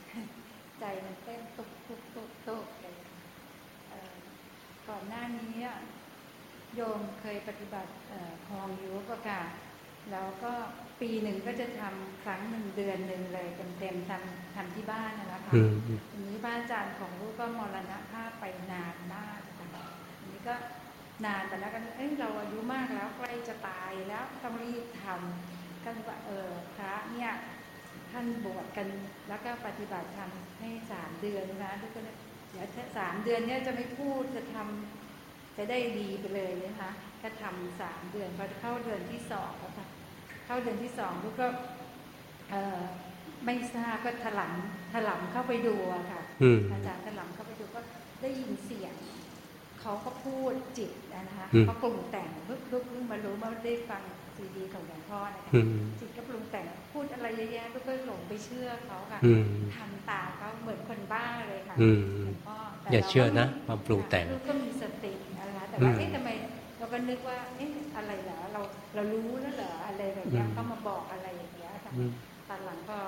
ใจมันเต้นตุกตุกตุกตุกเลยค่ะเอ่อก่ อนหน้านี้อะโยมเคยปฏิบัติเอ่อคลองยุปะกาแล้วก็ปีหนึ่งก็จะทำครั้งหนึ่งเดือนหนึ่งเลยเต็มๆทำทำที่บ้านนะนะคะอืมทีนี้บ้านอาจารย์ของลูกก็มรณภาพไปนานมากค่ะทีนี้ก็นานไปแล้วกันเอ้ยเราอายุมากแล้วใกล้จะตายแล้วต้องรีบทำก็เลยว่าเออพระเนี่ยท่านบวชกันแล้วก็ปฏิบัติธรรมให้สามเดือนนะทุกคน เดี๋ยวถ้าสามเดือนเนี่ยจะไม่พูดจะทำจะได้ดีไปเลยนะคะก็ทำสามเดือนพอเข้าเดือนที่สองแล้วค่ะเข้าเดือนที่สองลูกก็เอ่อไม่ทราบก็ถลำถลำเข้าไปดูอะค่ะอืมอาจารย์ถลำเข้าไปดูก็ได้ยินเสียงเขาก็พูดจิตนะคะอืมเขาปรุงแต่งเพิ่งเพิ่งเพิ่งมารู้เมื่อได้ฟัง ซีดีของหลวงพ่อนะคะอืมจิตก็ปรุงแต่งพูดอะไรเยอะแยะลูกก็หลงไปเชื่อเขาค่ะอืมทำตามเขาเหมือนคนบ้าเลยค่ะอืมหลวงพ่อแต่อย่ารก็เชื่อนะความปรุงแต่งลูกก็มีสตินะคะแต่ว่าอืมเอ๊ะทำไมเราก็นึกว่าเอ๊ะอะไรเหรอเราเรารู้แล้วเหรออะไรแบบเนี้ยอืมก็มาบอกอะไรอย่างเงี้ยค่ะอืมตอนหลังพอ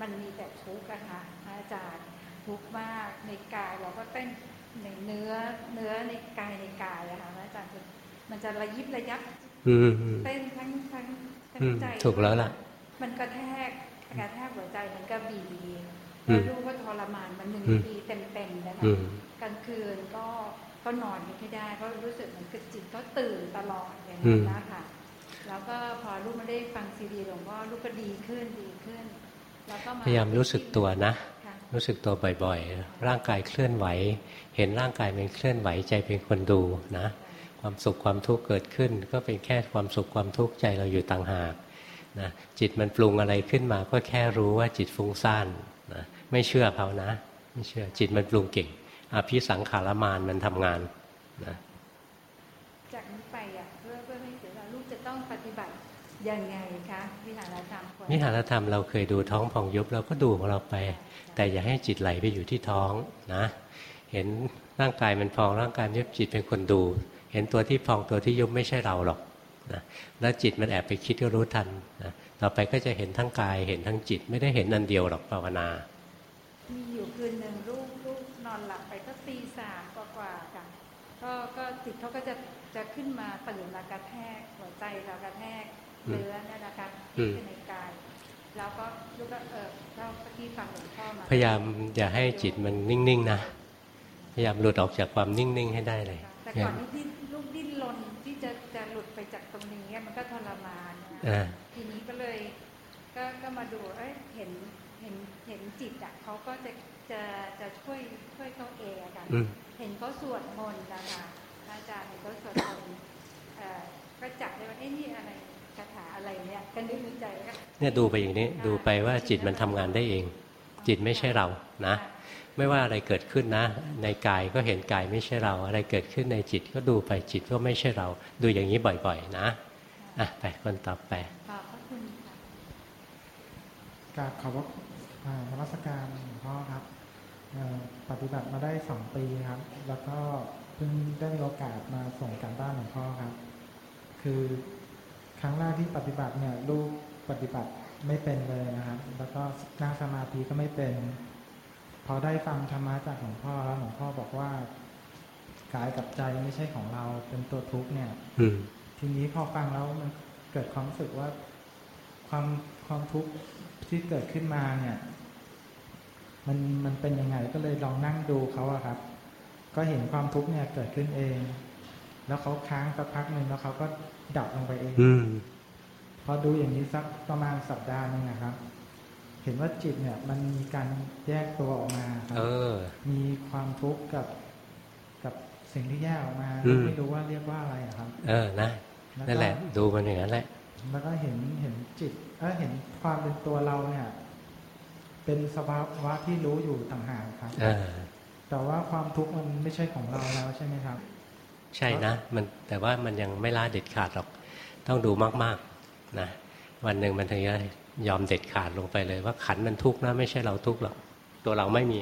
มันมีแต่ทุกข์อะค่ะพระอาจารย์ทุกข์มากในกายเราก็เต้นในเนื้อเนื้อในกายในกายอะค่ะพระอาจารย์คือมันจะระยิบระยับอืมอืม เต้นทั้งทั้งทั้งอืมใจถูกแล้วล่ะ มันกระแทกกระแทกหัวใจมันก็บีบอืแล้วมรู้ว่าทรมานมันหนึ่งอืมปีเต็มๆนะคะอืมกลางคืนก็ก็นอนไม่ได้เพราะรู้สึกเหมือนกับจิตก็ตื่นตลอดอย่างอืนั้นมนะคะแล้วก็พอลูกมาได้ฟังซีดีหลวงพ่อลูกก็ดีขึ้นดีขึ้น แล้วก็พยายามรู้สึกตัวนะค่ะรู้สึกตัวบ่อยๆ ร่างกายเคลื่อนไหว เห็นร่างกายมันเคลื่อนไหวใจเป็นคนดูนะ ความสุขความทุกข์เกิดขึ้น ก็เป็นแค่ความสุขความทุกข์ใจเราอยู่ต่างหากนะจิตมันปรุงอะไรขึ้นมาก็แค่รู้ว่าจิตฟุ้งซ่านนะไม่เชื่อเขานะ ไม่เชื่อจิตมันปรุงเก่งอภิสังขารมานมันทำงานนะจากนี้ไปอะเพื่อเพื่อไม่เสียเวลาลูกจะต้องปฏิบัติยังไงคะวิหารธรรมควรวิหารธรรมเราเคยดูท้องพองยุบเราก็ดูของเราไป แต่อย่าให้จิตไหลไปอยู่ที่ท้องนะ เห็นร่างกายมันพองร่างกายมันยุบจิตเป็นคนดู เห็นตัวที่พองตัวที่ยุบไม่ใช่เราหรอกนะแล้วจิตมันแอบไปคิดก็รู้ทันนะต่อไปก็จะเห็นทั้งกายเห็นทั้งจิตไม่ได้เห็นอันเดียวหรอกภาวนา มีอยู่คืนหนึ่งลูกลูกนอนหลับไปก็ตีสามกว่าๆค่ะก็ก็จิตเขาก็จะจะขึ้นมาตื่นมากระแทกหัวใจเรากระแทกเนื้อเนี่ยนะคะอืที่มเป็นในกายแล้วก็ลูกก็เออเล่าที่ฟังหลวงพ่อมาพยายามอย่าให้จิตมันนิ่งๆนะพยายามหลุดออกจากความนิ่งๆให้ได้เลยแต่ก่อนนี้ที่ ก็ทรมานนะอ่าทีนี้ก็เลยก็ก็มาดูเอ้ยเห็นเห็นเห็นจิตอะเขาก็จะจะจะช่วยช่วยเขาเองอะค่ะอืมเห็นเขาสวดมนต์นะคะอาจารย์เห็นเขาสวดมนต์เอ่อก็จับได้ว่าเอ้ยนี่อะไรคาถาอะไรเนี่ยกันนึกในใจก็เนี่ยดูไปอย่างนี้ดูไปว่าจิตมันทำงานได้เอง จิตไม่ใช่เรานะ ไม่ว่าอะไรเกิดขึ้นนะ ในกายก็เห็นกายไม่ใช่เรา อะไรเกิดขึ้นในจิตก็ดูไปจิตก็ไม่ใช่เรา ดูอย่างนี้บ่อยๆ นะ อะไปคนต่อไปขอบพระคุณค่ะกราบขอบพระอ่านมัสการหลวงพ่อครับเอ่อปฏิบัติมาได้สองปีครับ แล้วก็เพิ่งได้มีโอกาสมาส่งการบ้านหลวงพ่อครับ คือครั้งแรกที่ปฏิบัติเนี่ยลูกปฏิบัติไม่เป็นเลยนะครับ แล้วก็นั่งสมาธิก็ไม่เป็น พอได้ฟังธรรมะจากหลวงพ่อแล้วหลวงพ่อบอกว่ากายกับใจไม่ใช่ของเราเป็นตัวทุกข์เนี่ย อืม ทีนี้พอฟังแล้วมันเกิดความรู้สึกว่าความความทุกข์ที่เกิดขึ้นมาเนี่ย มันมันเป็นยังไงก็เลยลองนั่งดูเขาอะครับ ก็เห็นความทุกข์เนี่ยเกิดขึ้นเอง แล้วเขาค้างสักพักหนึ่งแล้วเขาก็ดับลงไปเองอืมพอดูอย่างนี้สักประมาณสัปดาห์หนึงนะครับ เห็นว่าจิตเนี่ยมันมีการแยกตัวออกมาครัเอบอมีความทุกข์กับกับสิ่งที่แยกออกมาอืมไม่รู้ว่าเรียกว่าอะไรอะครับ เออนะแล้วก็ นั่นแหละ ดูมันอย่างนั้นแหละ แล้วก็เห็นเห็นจิตเออเห็นความเป็นตัวเราเนี่ย เป็นสภาวะที่รู้อยู่ต่างหากครับเออแต่ว่าความทุกข์มันไม่ใช่ของเราแล้วใช่ไหมครับ ใช่นะมันแต่ว่ามันยังไม่ละเด็ดขาดหรอก ต้องดูมากๆนะวันหนึ่งมันถึงจะยอมเด็ดขาดลงไปเลย ว่าขันมันทุกข์นะไม่ใช่เราทุกข์หรอกตัวเราไม่มี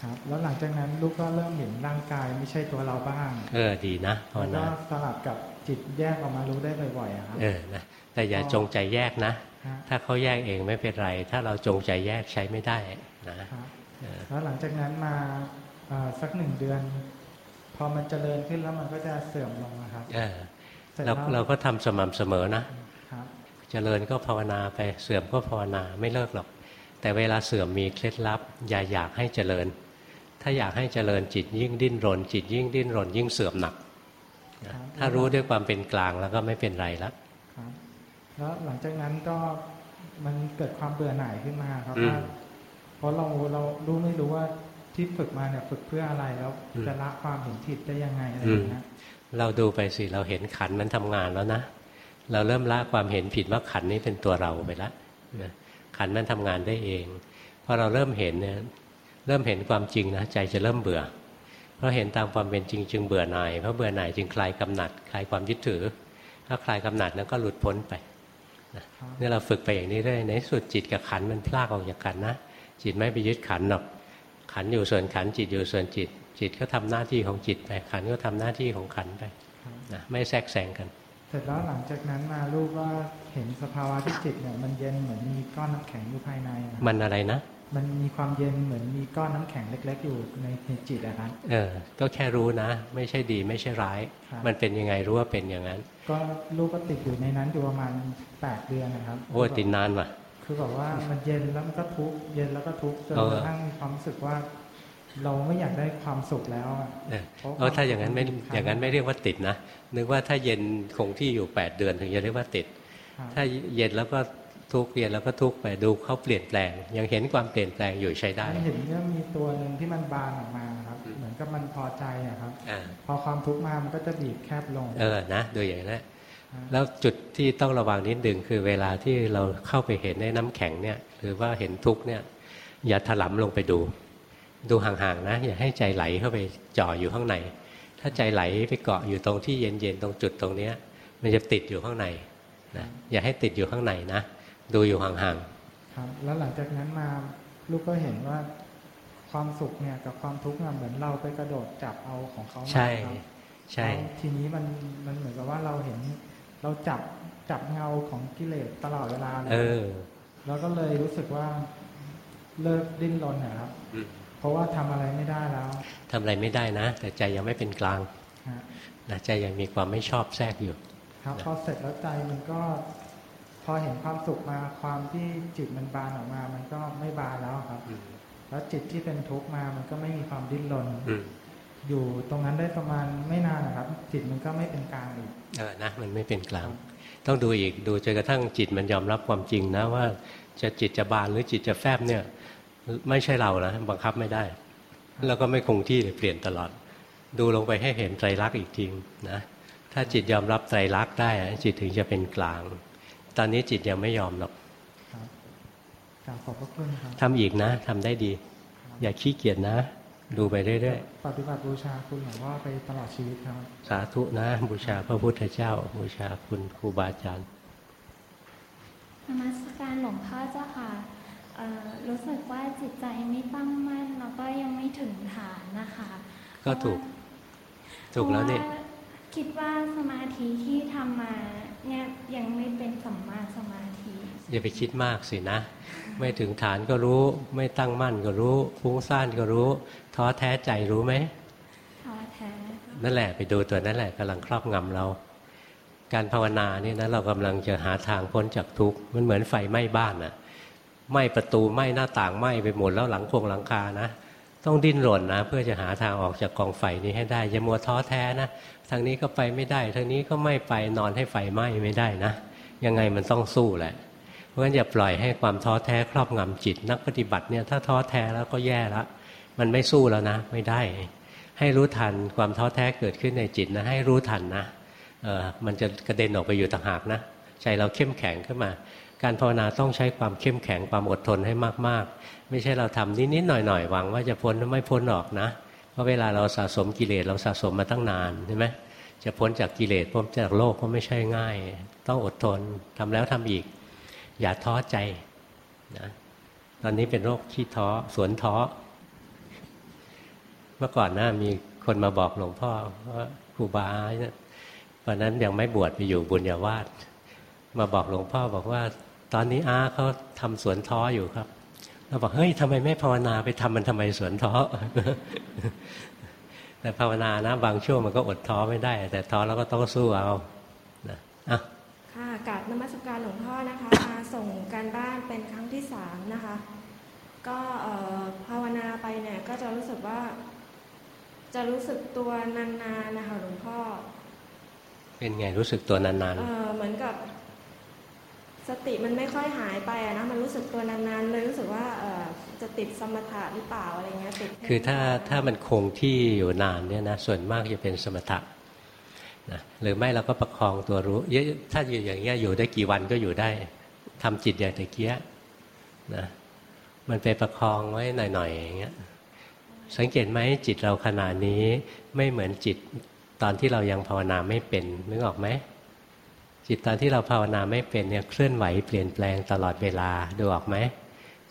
ครับแล้วหลังจากนั้นลูกก็เริ่มเห็นร่างกายไม่ใช่ตัวเราบ้าง เออดีนะภาวแล้วนาก็สลับกับ จิตแยกออกมารู้ได้บ่อยๆอะครับเออนะแต่อย่าจงใจแยกนะฮะถ้าเขาแยกเองไม่เป็นไร ถ้าเราจงใจแยกใช้ไม่ได้นะครับเออแล้วหลังจากนั้นมาเอ่อสักหนึ่งเดือน พอมันเจริญขึ้นแล้วมันก็จะเสื่อมลงนะครับเออเสร็จเราแล้วเราก็ทำสม่ำเสมอนะครับเจริญก็ภาวนาไปเสื่อมก็ภาวนาไม่เลิกหรอก แต่เวลาเสื่อมมีเคล็ดลับ อย่าอยากให้เจริญ ถ้าอยากให้เจริญจิตยิ่งดิ้นรน จิตยิ่งดิ้นรนยิ่งเสื่อมหนักนะครับ ถ้ารู้ด้วยความเป็นกลางแล้วก็ไม่เป็นไรแล้วครับแล้วหลังจากนั้นก็มันเกิดความเบื่อหน่ายขึ้นมาครับอืมว่าเพราะเราเรารู้ไม่รู้ว่าที่ฝึกมาเนี่ยฝึกเพื่ออะไรแล้วอืมจะละความเห็นผิดได้ยังไงอะไรอย่างเงี้ยเราดูไปสิเราเห็นขันมันทำงานแล้วนะเราเริ่มละความเห็นผิดว่าขันนี้เป็นตัวเราไปแล้วนะขันมันทำงานได้เองพอเราเริ่มเห็นเนี่ยเริ่มเห็นความจริงนะใจจะเริ่มเบื่อ เพราะเห็นตามความเป็นจริงจึงเบื่อหน่ายเพราะเบื่อหน่ายจึงคลายกำหนัดคลายความยึดถือ ถ้าคลายกำหนัดนั้นก็หลุดพ้นไปนะครับนี่เราฝึกไปอย่างนี้เรื่อยในที่สุดจิตกับขันมันพลากออกจากกันนะจิตไม่ไปยึดขันหรอกขันอยู่ส่วนขันจิตอยู่ส่วนจิต จิตก็ทำหน้าที่ของจิตไปขันก็ทำหน้าที่ของขันไปครับนะไม่แทรกแซงกันเสร็จแล้วหลังจากนั้นมาลูกก็เห็นสภาวะที่จิตเนี่ยมันเย็นเหมือนมีก้อนน้ำแข็งอยู่ภายในนะครับมันอะไรนะ มันมีความเย็นเหมือนมีก้อนน้ำแข็งเล็ก ๆ อยู่ในในจิตอะครับเออ ก็แค่รู้นะ ไม่ใช่ดีไม่ใช่ร้ายครับมันเป็นยังไงรู้ว่าเป็นอย่างนั้น ก็ลูกก็ติดอยู่ในนั้นอยู่ประมาณแปดเดือนนะครับโอ้ยติดนานว่ะคือแบบว่ามันเย็นแล้วมันก็ทุกข์เย็นแล้วก็ทุกข์จนเออกระทั่งมีความรู้สึกว่า เราไม่อยากได้ความสุขแล้วอะเออเพราะเออถ้าอย่างนั้นไม่ความสุขมันอย่างนั้นไม่เรียกว่าติดนะนึกว่าถ้าเย็นคงที่อยู่แปดเดือนถึงจะเรียกว่าติดครับถ้าเย็นแล้วก็ ทุกข์เย็นแล้วก็ทุกข์ไปดูเขาเปลี่ยนแปลง ยังเห็นความเปลี่ยนแปลงอยู่ใช้ได้เห็นเนี่ยมีตัวหนึ่งที่มันบานออกมาครับเหมือนกับมันพอใจอะครับอ่าพอความทุกข์มามันก็จะบีบแคบลง เออนะดูอย่างนั้นฮะแล้วจุดที่ต้องระวังนิดหนึ่งคือเวลาที่เราเข้าไปเห็นในน้ำแข็งเนี่ยหรือว่าเห็นทุกข์เนี่ย อย่าถลำลงไปดู ดูห่างๆนะ อย่าให้ใจไหลเข้าไปจ่ออยู่ข้างใน ถ้าใจไหลไปเกาะอยู่ตรงที่เย็นๆตรงจุดตรงเนี้ย มันจะติดอยู่ข้างในนะอย่าให้ติดอยู่ข้างในนะ ดูอยู่ห่างครับ แล้วหลังจากนั้นมาลูกก็เห็นว่าความสุขเนี่ยกับความทุกข์เนี่ยเหมือนเราไปกระโดดจับเอาของเขาๆมาใช่ครับใช่แล้วทีนี้มันมันเหมือนกับว่าเราเห็นเราจับจับเงาของกิเลสตลอดเวลาเลยเออแล้วก็เลยรู้สึกว่าเลิกดิ้นรนนะครับอืมเพราะว่าทำอะไรไม่ได้แล้วทำอะไรไม่ได้นะ แต่ใจยังไม่เป็นกลางฮะนะใจยังมีความไม่ชอบแทรกอยู่ ครับพอเสร็จแล้วใจมันก็ พอเห็นความสุขมาความที่จิตมันบานออกมา มันก็ไม่บานแล้วครับแล้วจิตที่เป็นทุกข์มามันก็ไม่มีความดิ้นรนอืมอยู่ตรงนั้นได้ประมาณไม่นานนะครับ จิตมันก็ไม่เป็นกลางอีกเออนะมันไม่เป็นกลาง ต้องดูอีกดูจนกระทั่งจิตมันยอมรับความจริงนะว่าจะจิตจะบานหรือจิตจะแฟบเนี่ย ไม่ใช่เรานะบังคับไม่ได้ แล้วก็ไม่คงที่เลยเปลี่ยนตลอด ดูลงไปให้เห็นไตรลักษณ์อีกทีนะถ้าจิตยอมรับไตรลักษณ์ได้อะจิตถึงจะเป็นกลาง ตอนนี้จิตยังไม่ยอมหรอกครับกราบขอบพระคุณครับทำอีกนะทำได้ดี อย่าขี้เกียจนะ ดูไปเรื่อยปฏิบัติบูชาคุณหลวงพ่อไปตลอดชีวิตครับๆสาธุนะ บูชาพระพุทธเจ้า บูชาคุณครูบาอาจารย์นมัสการหลวงพ่อเจ้าค่ะเอ่อรู้สึกว่าจิตใจไม่ตั้งมั่นแล้วก็ยังไม่ถึงฐานนะคะ ก็ถูก ถูกแล้วนี่เพราะาคิดว่าสมาธิที่ทำมา เนี่ยยังไม่เป็นสัมมาสมาธิ อย่าไปคิดมากสินะ ไม่ถึงฐานก็รู้ ไม่ตั้งมั่นก็รู้ฟุ้งซ่านก็รู้ท้อแท้ใจรู้ไหมท้อแท้ นั่นแหละไปดูตัวนั่นแหละกำลังครอบงำเรา การภาวนานี่นะเรากำลังจะหาทางพ้นจากทุกข์มันเหมือนไฟไหม้บ้านน่ะไหม้ประตูไหม้หน้าต่างไหม้ไปหมดแล้วหลังโคงหลังคานะ ต้องดิ้นรนนะ เพื่อจะหาทางออกจากกองไฟนี้ให้ได้อย่ามัวท้อแท้นะทางนี้ก็ไปไม่ได้ทางนี้ก็ไม่ไปนอนให้ไฟไหม้ไม่ได้นะ ยังไงมันต้องสู้แหละ เพราะฉะนั้นอย่าปล่อยให้ความท้อแท้ครอบงำจิต นักปฏิบัติเนี่ยถ้าท้อแท้แล้วก็แย่ละมันไม่สู้แล้วนะ ไม่ได้ ให้รู้ทันความท้อแท้เกิดขึ้นในจิตนะ ให้รู้ทันนะเออมันจะกระเด็นออกไปอยู่ต่างหากนะใจเราเข้มแข็งขึ้นมา การภาวนาต้องใช้ความเข้มแข็งความอดทนให้มากๆ ไม่ใช่เราทำนิดๆหน่อยๆหวังว่าจะพ้นไม่พ้นออกนะ เพราะเวลาเราสะสมกิเลสเราสะสมมาตั้งนานใช่ไหมจะพ้นจากกิเลสพ้นจากโลกก็ไม่ใช่ง่าย ต้องอดทนทำแล้วทำอีก อย่าท้อใจนะตอนนี้เป็นโรคขี้ท้อสวนท้อเมื่อก่อนนะมีคนมาบอกหลวงพ่อว่าครูบาตอนนั้นยังไม่บวชไปอยู่บุญญาวาสมาบอกหลวงพ่อบอกว่า ตอนนี้อาเขาทำสวนท้ออยู่ครับ เราบอกเฮ้ยทำไมไม่ภาวนาไปทำมันทำไมสวนท้อแต่ภาวนานะบางช่วงมันก็อดท้อไม่ได้ แต่ท้อแล้วก็ต้องสู้เอานะอะค่ะกราบนมัสการหลวงพ่อนะคะมาส่งการบ้านเป็นครั้งที่สามนะคะ ก็เอ่อภาวนาไปเนี่ยก็จะรู้สึกว่า จะรู้สึกตัวนานๆนะคะหลวงพ่อ เป็นไงรู้สึกตัวนานเอ่อเหมือนกับ สติมันไม่ค่อยหายไปอะนะมันรู้สึกตัวนานๆเลยรู้สึกว่าเออจะติดสมถะหรือเปล่าอะไรเงี้ยติดคือถ้าถ้ามันคงที่อยู่นานเนี่ยนะส่วนมากจะเป็นสมถะนะหรือไม่เราก็ประคองตัวรู้เยอะถ้าอยู่อย่างเงี้ยอยู่ได้กี่วันก็อยู่ได้ทำจิตอย่างตะเกียนะมันไปประคองไว้หน่อยๆอย่างเงี้ยสังเกตไหมจิตเราขนาดนี้ไม่เหมือนจิตตอนที่เรายังภาวนาไม่เป็นนึกออกไหม จิตตอนที่เราภาวนาไม่เป็นเนี่ยเคลื่อนไหวเปลี่ยนแปลงตลอดเวลาดูออกไหม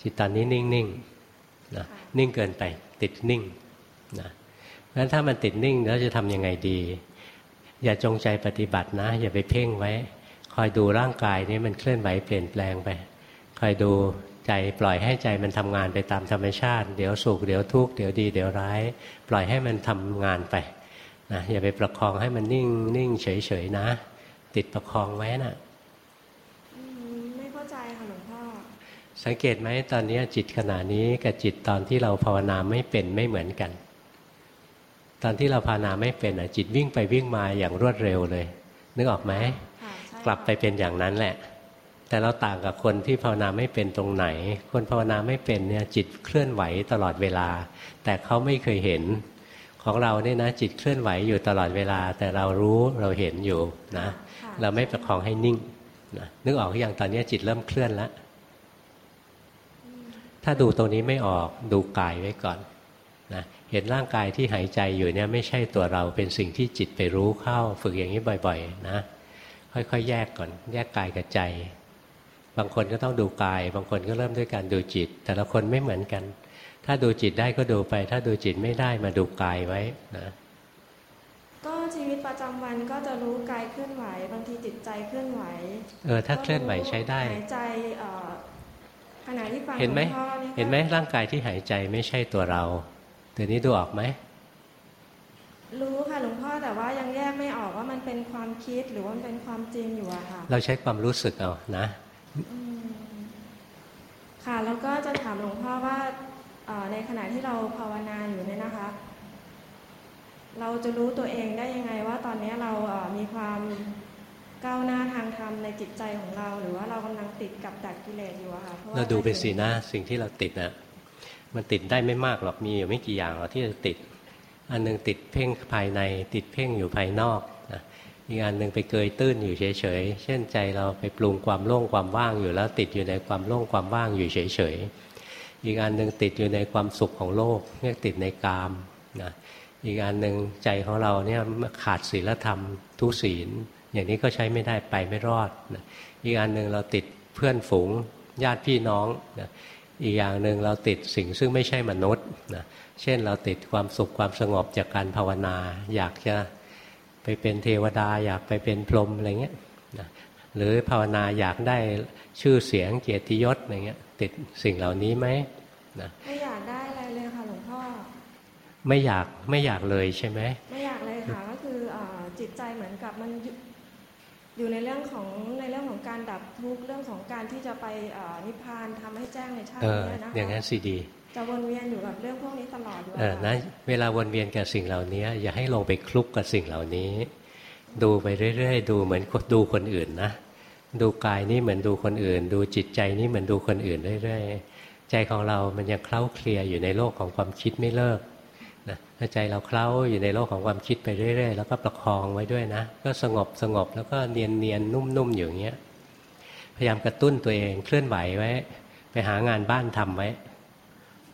จิตตอนนี้นิ่งๆนะนิ่งเกินไปติดนิ่งนะเพราะฉะนั้นถ้ามันติดนิ่งแล้วจะทำยังไงดี อย่าจงใจปฏิบัตินะ อย่าไปเพ่งไว้ คอยดูร่างกายนี้มันเคลื่อนไหวเปลี่ยนแปลงไป คอยดูใจปล่อยให้ใจมันทำงานไปตามธรรมชาติ เดี๋ยวสุขเดี๋ยวทุกข์เดี๋ยวดีเดี๋ยวร้าย ปล่อยให้มันทำงานไปนะอย่าไปประคองให้มันนิ่งนิ่งเฉยเฉยๆนะ ติดประคองไว้นะ่ะอืมไม่เข้าใจค่ะหลวงพ่อ สังเกตไหมตอนนี้จิตขณะนี้กับจิตตอนที่เราภาวนาไม่เป็นไม่เหมือนกัน ตอนที่เราภาวนาไม่เป็นอะจิตวิ่งไปวิ่งมาอย่างรวดเร็วเลย นึกออกไหมค่ะใช่กลับไปเป็นอย่างนั้นแหละ แต่เราต่างกับคนที่ภาวนาไม่เป็นตรงไหน คนภาวนาไม่เป็นเนี่ยจิตเคลื่อนไหวตลอดเวลา แต่เขาไม่เคยเห็นของเราเนี่ยนะจิตเคลื่อนไหวอยู่ตลอดเวลา แต่เรารู้เราเห็นอยู่นะค่ะ เราไม่ประคองให้นิ่งนะนึกออกหรือยังตอนนี้จิตเริ่มเคลื่อนแล้ว ถ้าดูตรงนี้ไม่ออกดูกายไว้ก่อนนะเห็นร่างกายที่หายใจอยู่เนี่ยไม่ใช่ตัวเราเป็นสิ่งที่จิตไปรู้เข้า ฝึกอย่างนี้บ่อยๆ นะ ค่อยๆ แยกก่อน แยกกายกับใจ บางคนก็ต้องดูกาย บางคนก็เริ่มด้วยการดูจิต แต่ละคนไม่เหมือนกัน ถ้าดูจิตได้ก็ดูไป ถ้าดูจิตไม่ได้มาดูกายไว้นะ ประจำวันก็จะรู้กายเคลื่อนไหว บางทีจิตใจเคลื่อนไหว เออถ้าเคลื่อนไหวใช้ได้หายใจเอ่อขณะที่ฟังเห็นไหมลวงพ่อนี่ก็เห็นไหมร่างกายที่หายใจไม่ใช่ตัวเราตัวนี้ดูออกไหมรู้ค่ะหลวงพ่อแต่ว่ายังแยกไม่ออกว่ามันเป็นความคิดหรือว่ามันเป็นความจริงอยู่อะค่ะ เราใช้ความรู้สึกเอานะอืมค่ะแล้วก็จะถามหลวงพ่อว่าเอ่อในขณะที่เราภาวนาอยู่เนี่ยนะคะ เราจะรู้ตัวเองได้ยังไงว่าตอนนี้เรามีความก้าวหน้าทางธรรมในจิตใจของเรา หรือว่าเรากำลังติดกับดักกิเลสอยู่อะค่ะเราดูไปสินะสิ่งที่เราติดนะมันติดได้ไม่มากหรอกมีอยู่ไม่กี่อย่างหรอกที่จะติด อันหนึงติดเพ่งภายใน ติดเพ่งอยู่ภายนอกนะอีกอันหนึ่งไปเกยตื้นอยู่เฉยๆเช่นใจเราไปปรุงความโล่งความว่างอยู่แล้ว ติดอยู่ในความโล่งความว่างอยู่เฉยๆอีกอันหนึ่งติดอยู่ในความสุขของโลกเรียกติดในกามนะ อีกอันหนึ่งใจของเราเนี่ยขาดศีลธรรม ทุศีล อย่างนี้ก็ใช้ไม่ได้ไปไม่รอดนะอีกอันหนึ่งเราติดเพื่อนฝูงญาติพี่น้องนะอีกอย่างหนึ่งเราติดสิ่งซึ่งไม่ใช่มนุษย์นะเช่นเราติดความสุขความสงบจากการภาวนา อยากจะไปเป็นเทวดา อยากไปเป็นพรหมอะไรเงี้ยนะหรือภาวนาอยากได้ชื่อเสียงเกียรติยศอะไรเงี้ยติดสิ่งเหล่านี้ไหมนะไม่อยากได้ ไม่อยากไม่อยากเลยใช่ไหมไม่อยากเลยค่ะก็คือเอ่อจิตใจเหมือนกับมันอยู่อยู่ในเรื่องของในเรื่องของการดับทุกข์เรื่องของการที่จะไปเอ่อนิพพานทำให้แจ้งในชาติเออนี้นะคะอย่างนั้นสิดี จะวนเวียนอยู่กับเรื่องพวกนี้ตลอดอยู่เออนะเวลาวนเวียนกับสิ่งเหล่านี้ อย่าให้ลงไปคลุกกับสิ่งเหล่านี้ ดูไปเรื่อยๆ ดูเหมือนดูคนอื่นนะดูกายนี่เหมือนดูคนอื่น ดูจิตใจนี่เหมือนดูคนอื่นเรื่อยๆ ใจของเรามันยังเคล้าเคลียอยู่ในโลกของความคิดไม่เลิกนะถ้า ใจเราเคล้าอยู่ในโลกของความคิดไปเรื่อย ๆ แล้วก็ประคองไว้ด้วยนะ ก็สงบสงบแล้วก็เนียนเนียนนุ่มๆอยู่อย่างเงี้ยพยายามกระตุ้นตัวเองเคลื่อนไหวไว้ ไปหางานบ้านทำไว้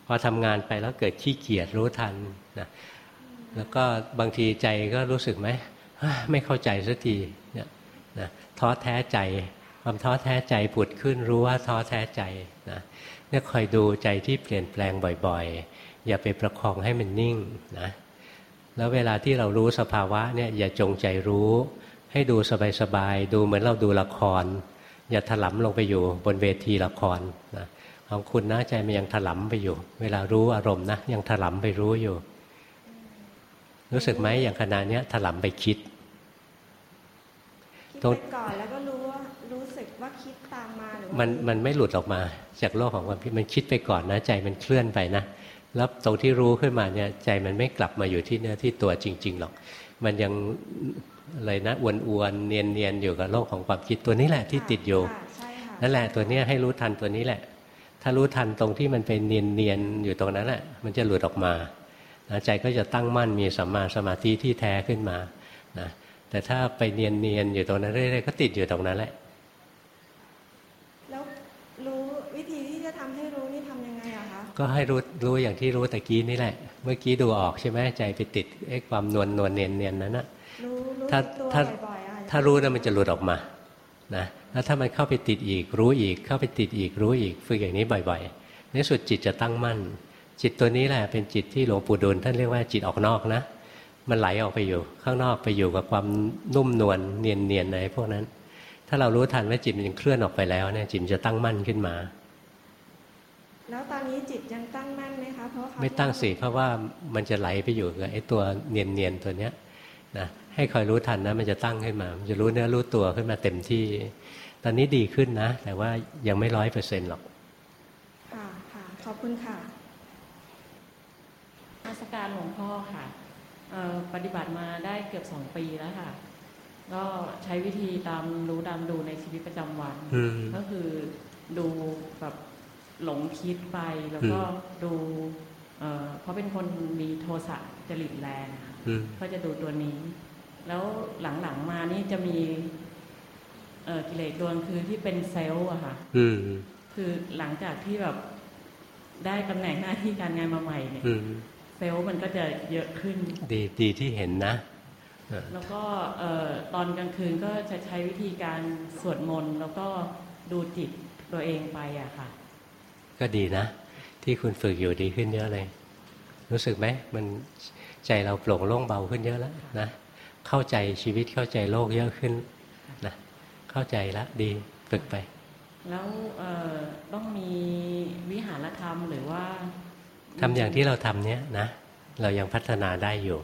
พอทำงานไปแล้วเกิดขี้เกียจรู้ทันนะแล้วก็บางทีใจก็รู้สึกไหมไม่เข้าใจสักทีเนี่ยนะท้อแท้ใจความท้อแท้ใจผุดขึ้นรู้ว่าท้อแท้ใจนะเนี่ยคอยดูใจที่เปลี่ยนแปลงบ่อยๆ อย่าไปประคองให้มันนิ่งนะแล้วเวลาที่เรารู้สภาวะเนี่ยอย่าจงใจรู้ ให้ดูสบายๆดูเหมือนเราดูละคร อย่าถลำลงไปอยู่บนเวทีละครนะของคุณนะใจมันยังถลำไปอยู่ เวลารู้อารมณ์นะยังถลำไปรู้อยู่ รู้สึกไหมอย่างขณะนี้ถลำไปคิดคิดไปก่อนแล้วก็รู้ว่ารู้สึกว่าคิดตามมาหรือมันมันไม่หลุดออกมา จากโลกของความคิดมันคิดไปก่อนนะ ใจมันเคลื่อนไปนะ แล้วตรงที่รู้ขึ้นมาเนี่ยใจมันไม่กลับมาอยู่ที่เนื้อที่ตัวจริง ๆ หรอก มันยังอะไรนะอวนอวนเนียนเนียนอยู่กับโลกของความคิดตัวนี้แหละที่ติดอยู่นั่นแหละตัวนี้ให้รู้ทันตัวนี้แหละ ถ้ารู้ทันตรงที่มันเป็นเนียนเนียนอยู่ตรงนั้นแหละมันจะหลุดออกมาใจก็จะตั้งมั่นมีสัมมาสมาธิที่แท้ขึ้นมานะแต่ถ้าไปเนียนเนียนอยู่ตรงนั้นเรื่อยๆก็ติดอยู่ตรงนั้นแหละ แล้วรู้วิธีที่จะทำให้รู้นี่ทำยังไงอะคะ ก็ให้รู้รู้อย่างที่รู้ตะกี้นี่แหละ เมื่อกี้ดูออกใช่ไหมใจไปติดไอ้ความนวลนวลเนียนเนียนนั้นนะรู้รู้ถ้าถ้าถ้ารู้นะมันจะหลุดออกมานะแล้วถ้ามันเข้าไปติดอีกรู้อีก เข้าไปติดอีกรู้อีกฝึกอย่างนี้บ่อยๆในสุดจิตจะตั้งมั่น จิตตัวนี้แหละเป็นจิตที่หลวงปู่ดูลท่านเรียกว่าจิตออกนอกนะ มันไหลออกไปอยู่ ข้างนอกไปอยู่กับความนุ่มนวลเนียนเนียนอะไรพวกนั้น ถ้าเรารู้ทันว่าจิตมันยังเคลื่อนออกไปแล้วเนี่ยจิตจะตั้งมั่นขึ้นมา แล้วตอนนี้จิตยังตั้งมั่นไหมคะเพราะไม่ตั้งสิเพราะว่ามันจะไหลไปอยู่กับไอ้ตัวเนียนเนียนตัวเนี้ยนะให้คอยรู้ทันนะมันจะตั้งขึ้นมา มันจะรู้เนื้อรู้ตัวขึ้นมาเต็มที่ ตอนนี้ดีขึ้นนะ แต่ว่ายังไม่ร้อยเปอร์เซ็นต์หรอกค่ะค่ะขอบคุณค่ะราชการหลวงพ่อค่ะปฏิบัติมาได้เกือบสองปีแล้วค่ะ ก็ใช้วิธีตามรู้ตามดูในชีวิตประจำวัน ก็คือดูแบบ หลงคิดไปแล้วก็ดูเพราะเป็นคนมีโทสะจริตแรงก็จะดูตัวนี้ แล้วหลังๆมานี่จะมีกิเลสดวงคือที่เป็นเซลล์อะค่ะคือหลังจากที่แบบได้ตำแหน่งหน้าที่การงานมาใหม่เนี่ยเซลล์มันก็จะเยอะขึ้น ดีดีที่เห็นนะแล้วก็ตอนกลางคืนก็จะใช้วิธีการสวดมนต์แล้วก็ดูจิตตัวเองไปอะค่ะ ก็ดีนะ ที่คุณฝึกอยู่ดีขึ้นเยอะเลย รู้สึกไหมมันใจเราโปร่งโล่งเบาขึ้นเยอะแล้วนะเข้าใจชีวิตเข้าใจโลกเยอะขึ้นนะเข้าใจแล้วดีฝึกไป แล้วต้องมีวิหารธรรมหรือว่าทำอย่างที่เราทำเนี้ยนะเรายังพัฒนาได้อยู่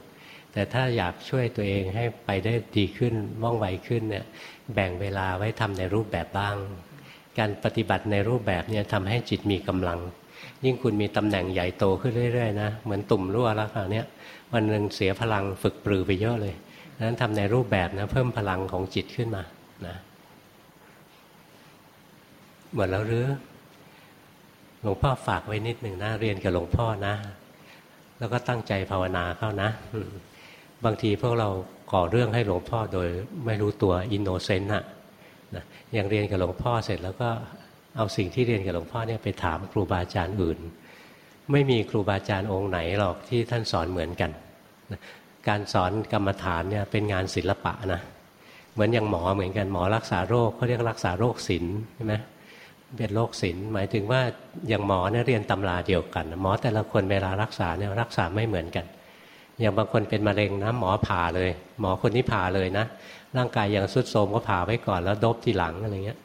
แต่ถ้าอยากช่วยตัวเองให้ไปได้ดีขึ้นว่องไวขึ้นเนี่ยแบ่งเวลาไว้ทำในรูปแบบบ้าง การปฏิบัติในรูปแบบเนี่ยทำให้จิตมีกำลัง ยิ่งคุณมีตำแหน่งใหญ่โตขึ้นเรื่อยๆนะเหมือนตุ่มรั่วแล้วคราวนี้วันหนึ่งเสียพลังฝึกปรือไปเยอะเลยนั้นทำในรูปแบบนะเพิ่มพลังของจิตขึ้นมานะหมดแล้วหรือหลวงพ่อฝากไว้นิดหนึ่งนะเรียนกับหลวงพ่อนะ แล้วก็ตั้งใจภาวนาเข้านะ บางทีพวกเราก่อเรื่องให้หลวงพ่อโดยไม่รู้ตัว innocent อะ นะอย่างเรียนกับหลวงพ่อเสร็จแล้วก็เอาสิ่งที่เรียนกับหลวงพ่อเนี่ยไปถามครูบาอาจารย์อื่น ไม่มีครูบาอาจารย์องค์ไหนหรอกที่ท่านสอนเหมือนกันการสอนกรรมฐานเนี่ยเป็นงานศิลปะนะเหมือนอย่างหมอเหมือนกันหมอรักษาโรคเขาเรียกรักษาโรคศิลป์ใช่ไหมเป็นโรคศิลป์หมายถึงว่าอย่างหมอเนี่ยเรียนตำราเดียวกัน หมอแต่ละคนเวลารักษาเนี่ยรักษาไม่เหมือนกัน อย่างบางคนเป็นมะเร็งนะหมอผ่าเลย หมอคนนี้ผ่าเลยนะ ร่างกายยังสุดโทมก็ผ่าไว้ก่อนแล้วดบทีหลังอะไรเงี้ย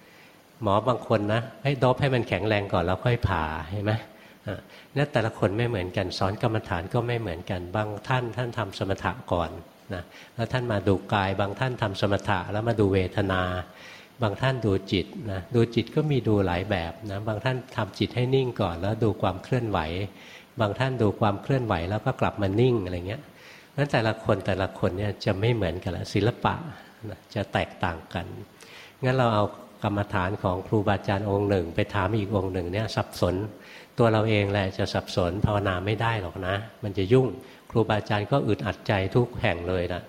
หมอบางคนนะให้ดบให้มันแข็งแรงก่อนแล้วค่อยผ่าเห็นไหมนี่แต่ละคนไม่เหมือนกันสอนกรรมฐานก็ไม่เหมือนกัน บางท่านท่านทำสมถะก่อนนะแล้วท่านมาดูกาย บางท่านทำสมถะแล้วมาดูเวทนา บางท่านดูจิตนะดูจิตก็มีดูหลายแบบนะบางท่านทำจิตให้นิ่งก่อน แล้วดูความเคลื่อนไหว บางท่านดูความเคลื่อนไหวแล้วก็กลับมานิ่งอะไรเงี้ยนั้นแต่ละคนแต่ละคนเนี่ยจะไม่เหมือนกันละศิลปะจะแตกต่างกัน งั้นเราเอากรรมฐานของครูบาอาจารย์องค์หนึ่ง ไปถามอีกองค์หนึ่งเนี่ยสับสน ตัวเราเองแหละจะสับสนภาวนาไม่ได้หรอกนะ มันจะยุ่งครูบาอาจารย์ก็อึดอัดใจทุกแห่งเลยนะ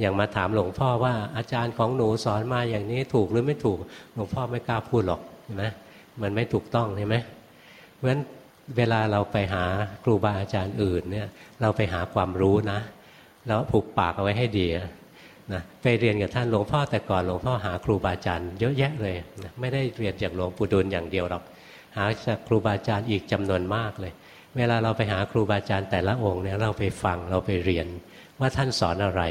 อย่างมาถามหลวงพ่อว่าอาจารย์ของหนูสอนมาอย่างนี้ถูกหรือไม่ถูกหลวงพ่อไม่กล้าพูดหรอกเห็นไหมมันไม่ถูกต้องใช่ไหมเพราะฉะนั้น เวลาเราไปหาครูบาอาจารย์อื่นเนี่ยเราไปหาความรู้นะแล้วผูกปากเอาไว้ให้ดีนะไปเรียนกับท่านหลวงพ่อแต่ก่อนหลวงพ่อหาครูบาอาจารย์เยอะแยะเลยนะไม่ได้เรียนจากหลวงปู่ดูลอย่างเดียวหรอกหาจากครูบาอาจารย์อีกจำนวนมากเลย เวลาเราไปหาครูบาอาจารย์แต่ละองค์เนี่ยเราไปฟังเราไปเรียนว่าท่านสอนอะไร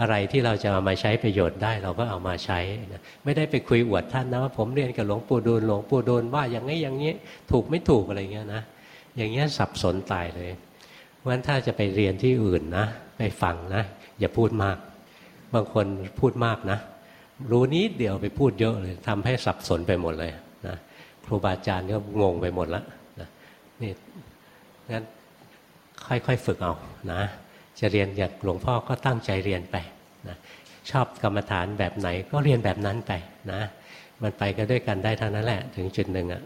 อะไรที่เราจะเอามาใช้ประโยชน์ได้เราก็เอามาใช้นะไม่ได้ไปคุยอวดท่านนะว่าผมเรียนกับหลวงปู่ดูลหลวงปู่ดูลว่าอย่างนี้อย่างนี้ถูกไม่ถูกอะไรเงี้ยนะอย่างเงี้ยสับสนตายเลยเพราะฉะนั้นถ้าจะไปเรียนที่อื่นนะไปฟังนะอย่าพูดมาก บางคนพูดมากนะ รู้นิดเดียวไปพูดเยอะเลยทำให้สับสนไปหมดเลยนะครูบาอาจารย์ก็งงไปหมดแล้วนะนี่งั้นค่อยๆฝึกเอานะ จะเรียนจากหลวงพ่อก็ตั้งใจเรียนไปนะชอบกรรมฐานแบบไหนก็เรียนแบบนั้นไปนะมันไปก็ด้วยกันได้เท่านั้นแหละถึงจุดหนึ่งอะ่ะ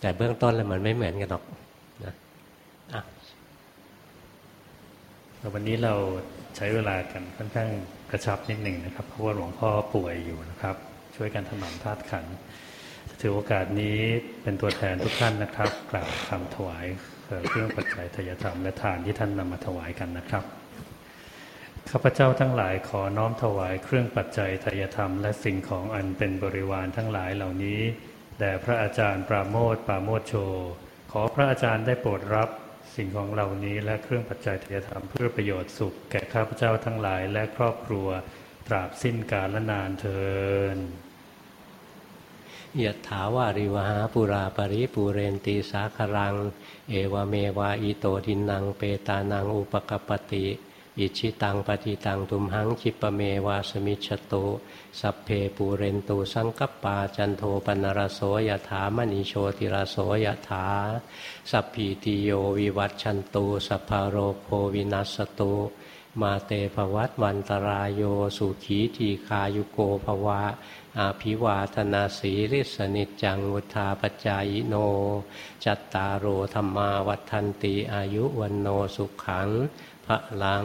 แต่เบื้องต้นแล้วมันไม่เหมือนกันหรอกนะอะวันนี้เราใช้เวลากันค่อนข้างกระชับนิดหนึ่งนะครับ เพราะว่าหลวงพ่อป่วยอยู่นะครับ ช่วยกันถนอมธาตุขันถือโอกาสนี้เป็นตัวแทนทุกท่านนะครับกล่าวคำถวายเครื่องปัจจัยทยธรรมและทานที่ท่านนำมาถวายกันนะครับ ข้าพเจ้าทั้งหลายขอน้อมถวายเครื่องปัจจัยทายธรรม และสิ่งของอันเป็นบริวารทั้งหลายเหล่านี้แด่พระอาจารย์ปราโมทปราโมทโช ขอพระอาจารย์ได้โปรดรับสิ่งของเหล่านี้และเครื่องปัจจัยทายธรรมเพื่อประโยชน์สุข แก่ข้าพเจ้าทั้งหลายและครอบครัวตราบสิ้นกาลนานเทินยะถาวาริวหาปุราปริปูเรนตีสาครัง เอวเมวาอิโตทินังเปตานังอุปกปติ อิจฉิตังปัตถิตัง ตุมหัง ขิปปะเมวะ สะมิชฌะตุ สัพเพปูเรนตุ สังกัปปาจันโทปัณณะระโส ยะถา มะณิ โชติระโส ยะถา สัพพีติโยวิวัชชันตุ สัพพะโรโควินัสสะตุมาเต ภะวัตวันตะราโยสุขีทีฆายุโก ภะวะ อะภิวาทะนะสีลิสสะ นิจจังวุฑฒาปะจายิโน จัตตาโรธรรมาวัฏันติอายุวันโนสุขัง พระลัง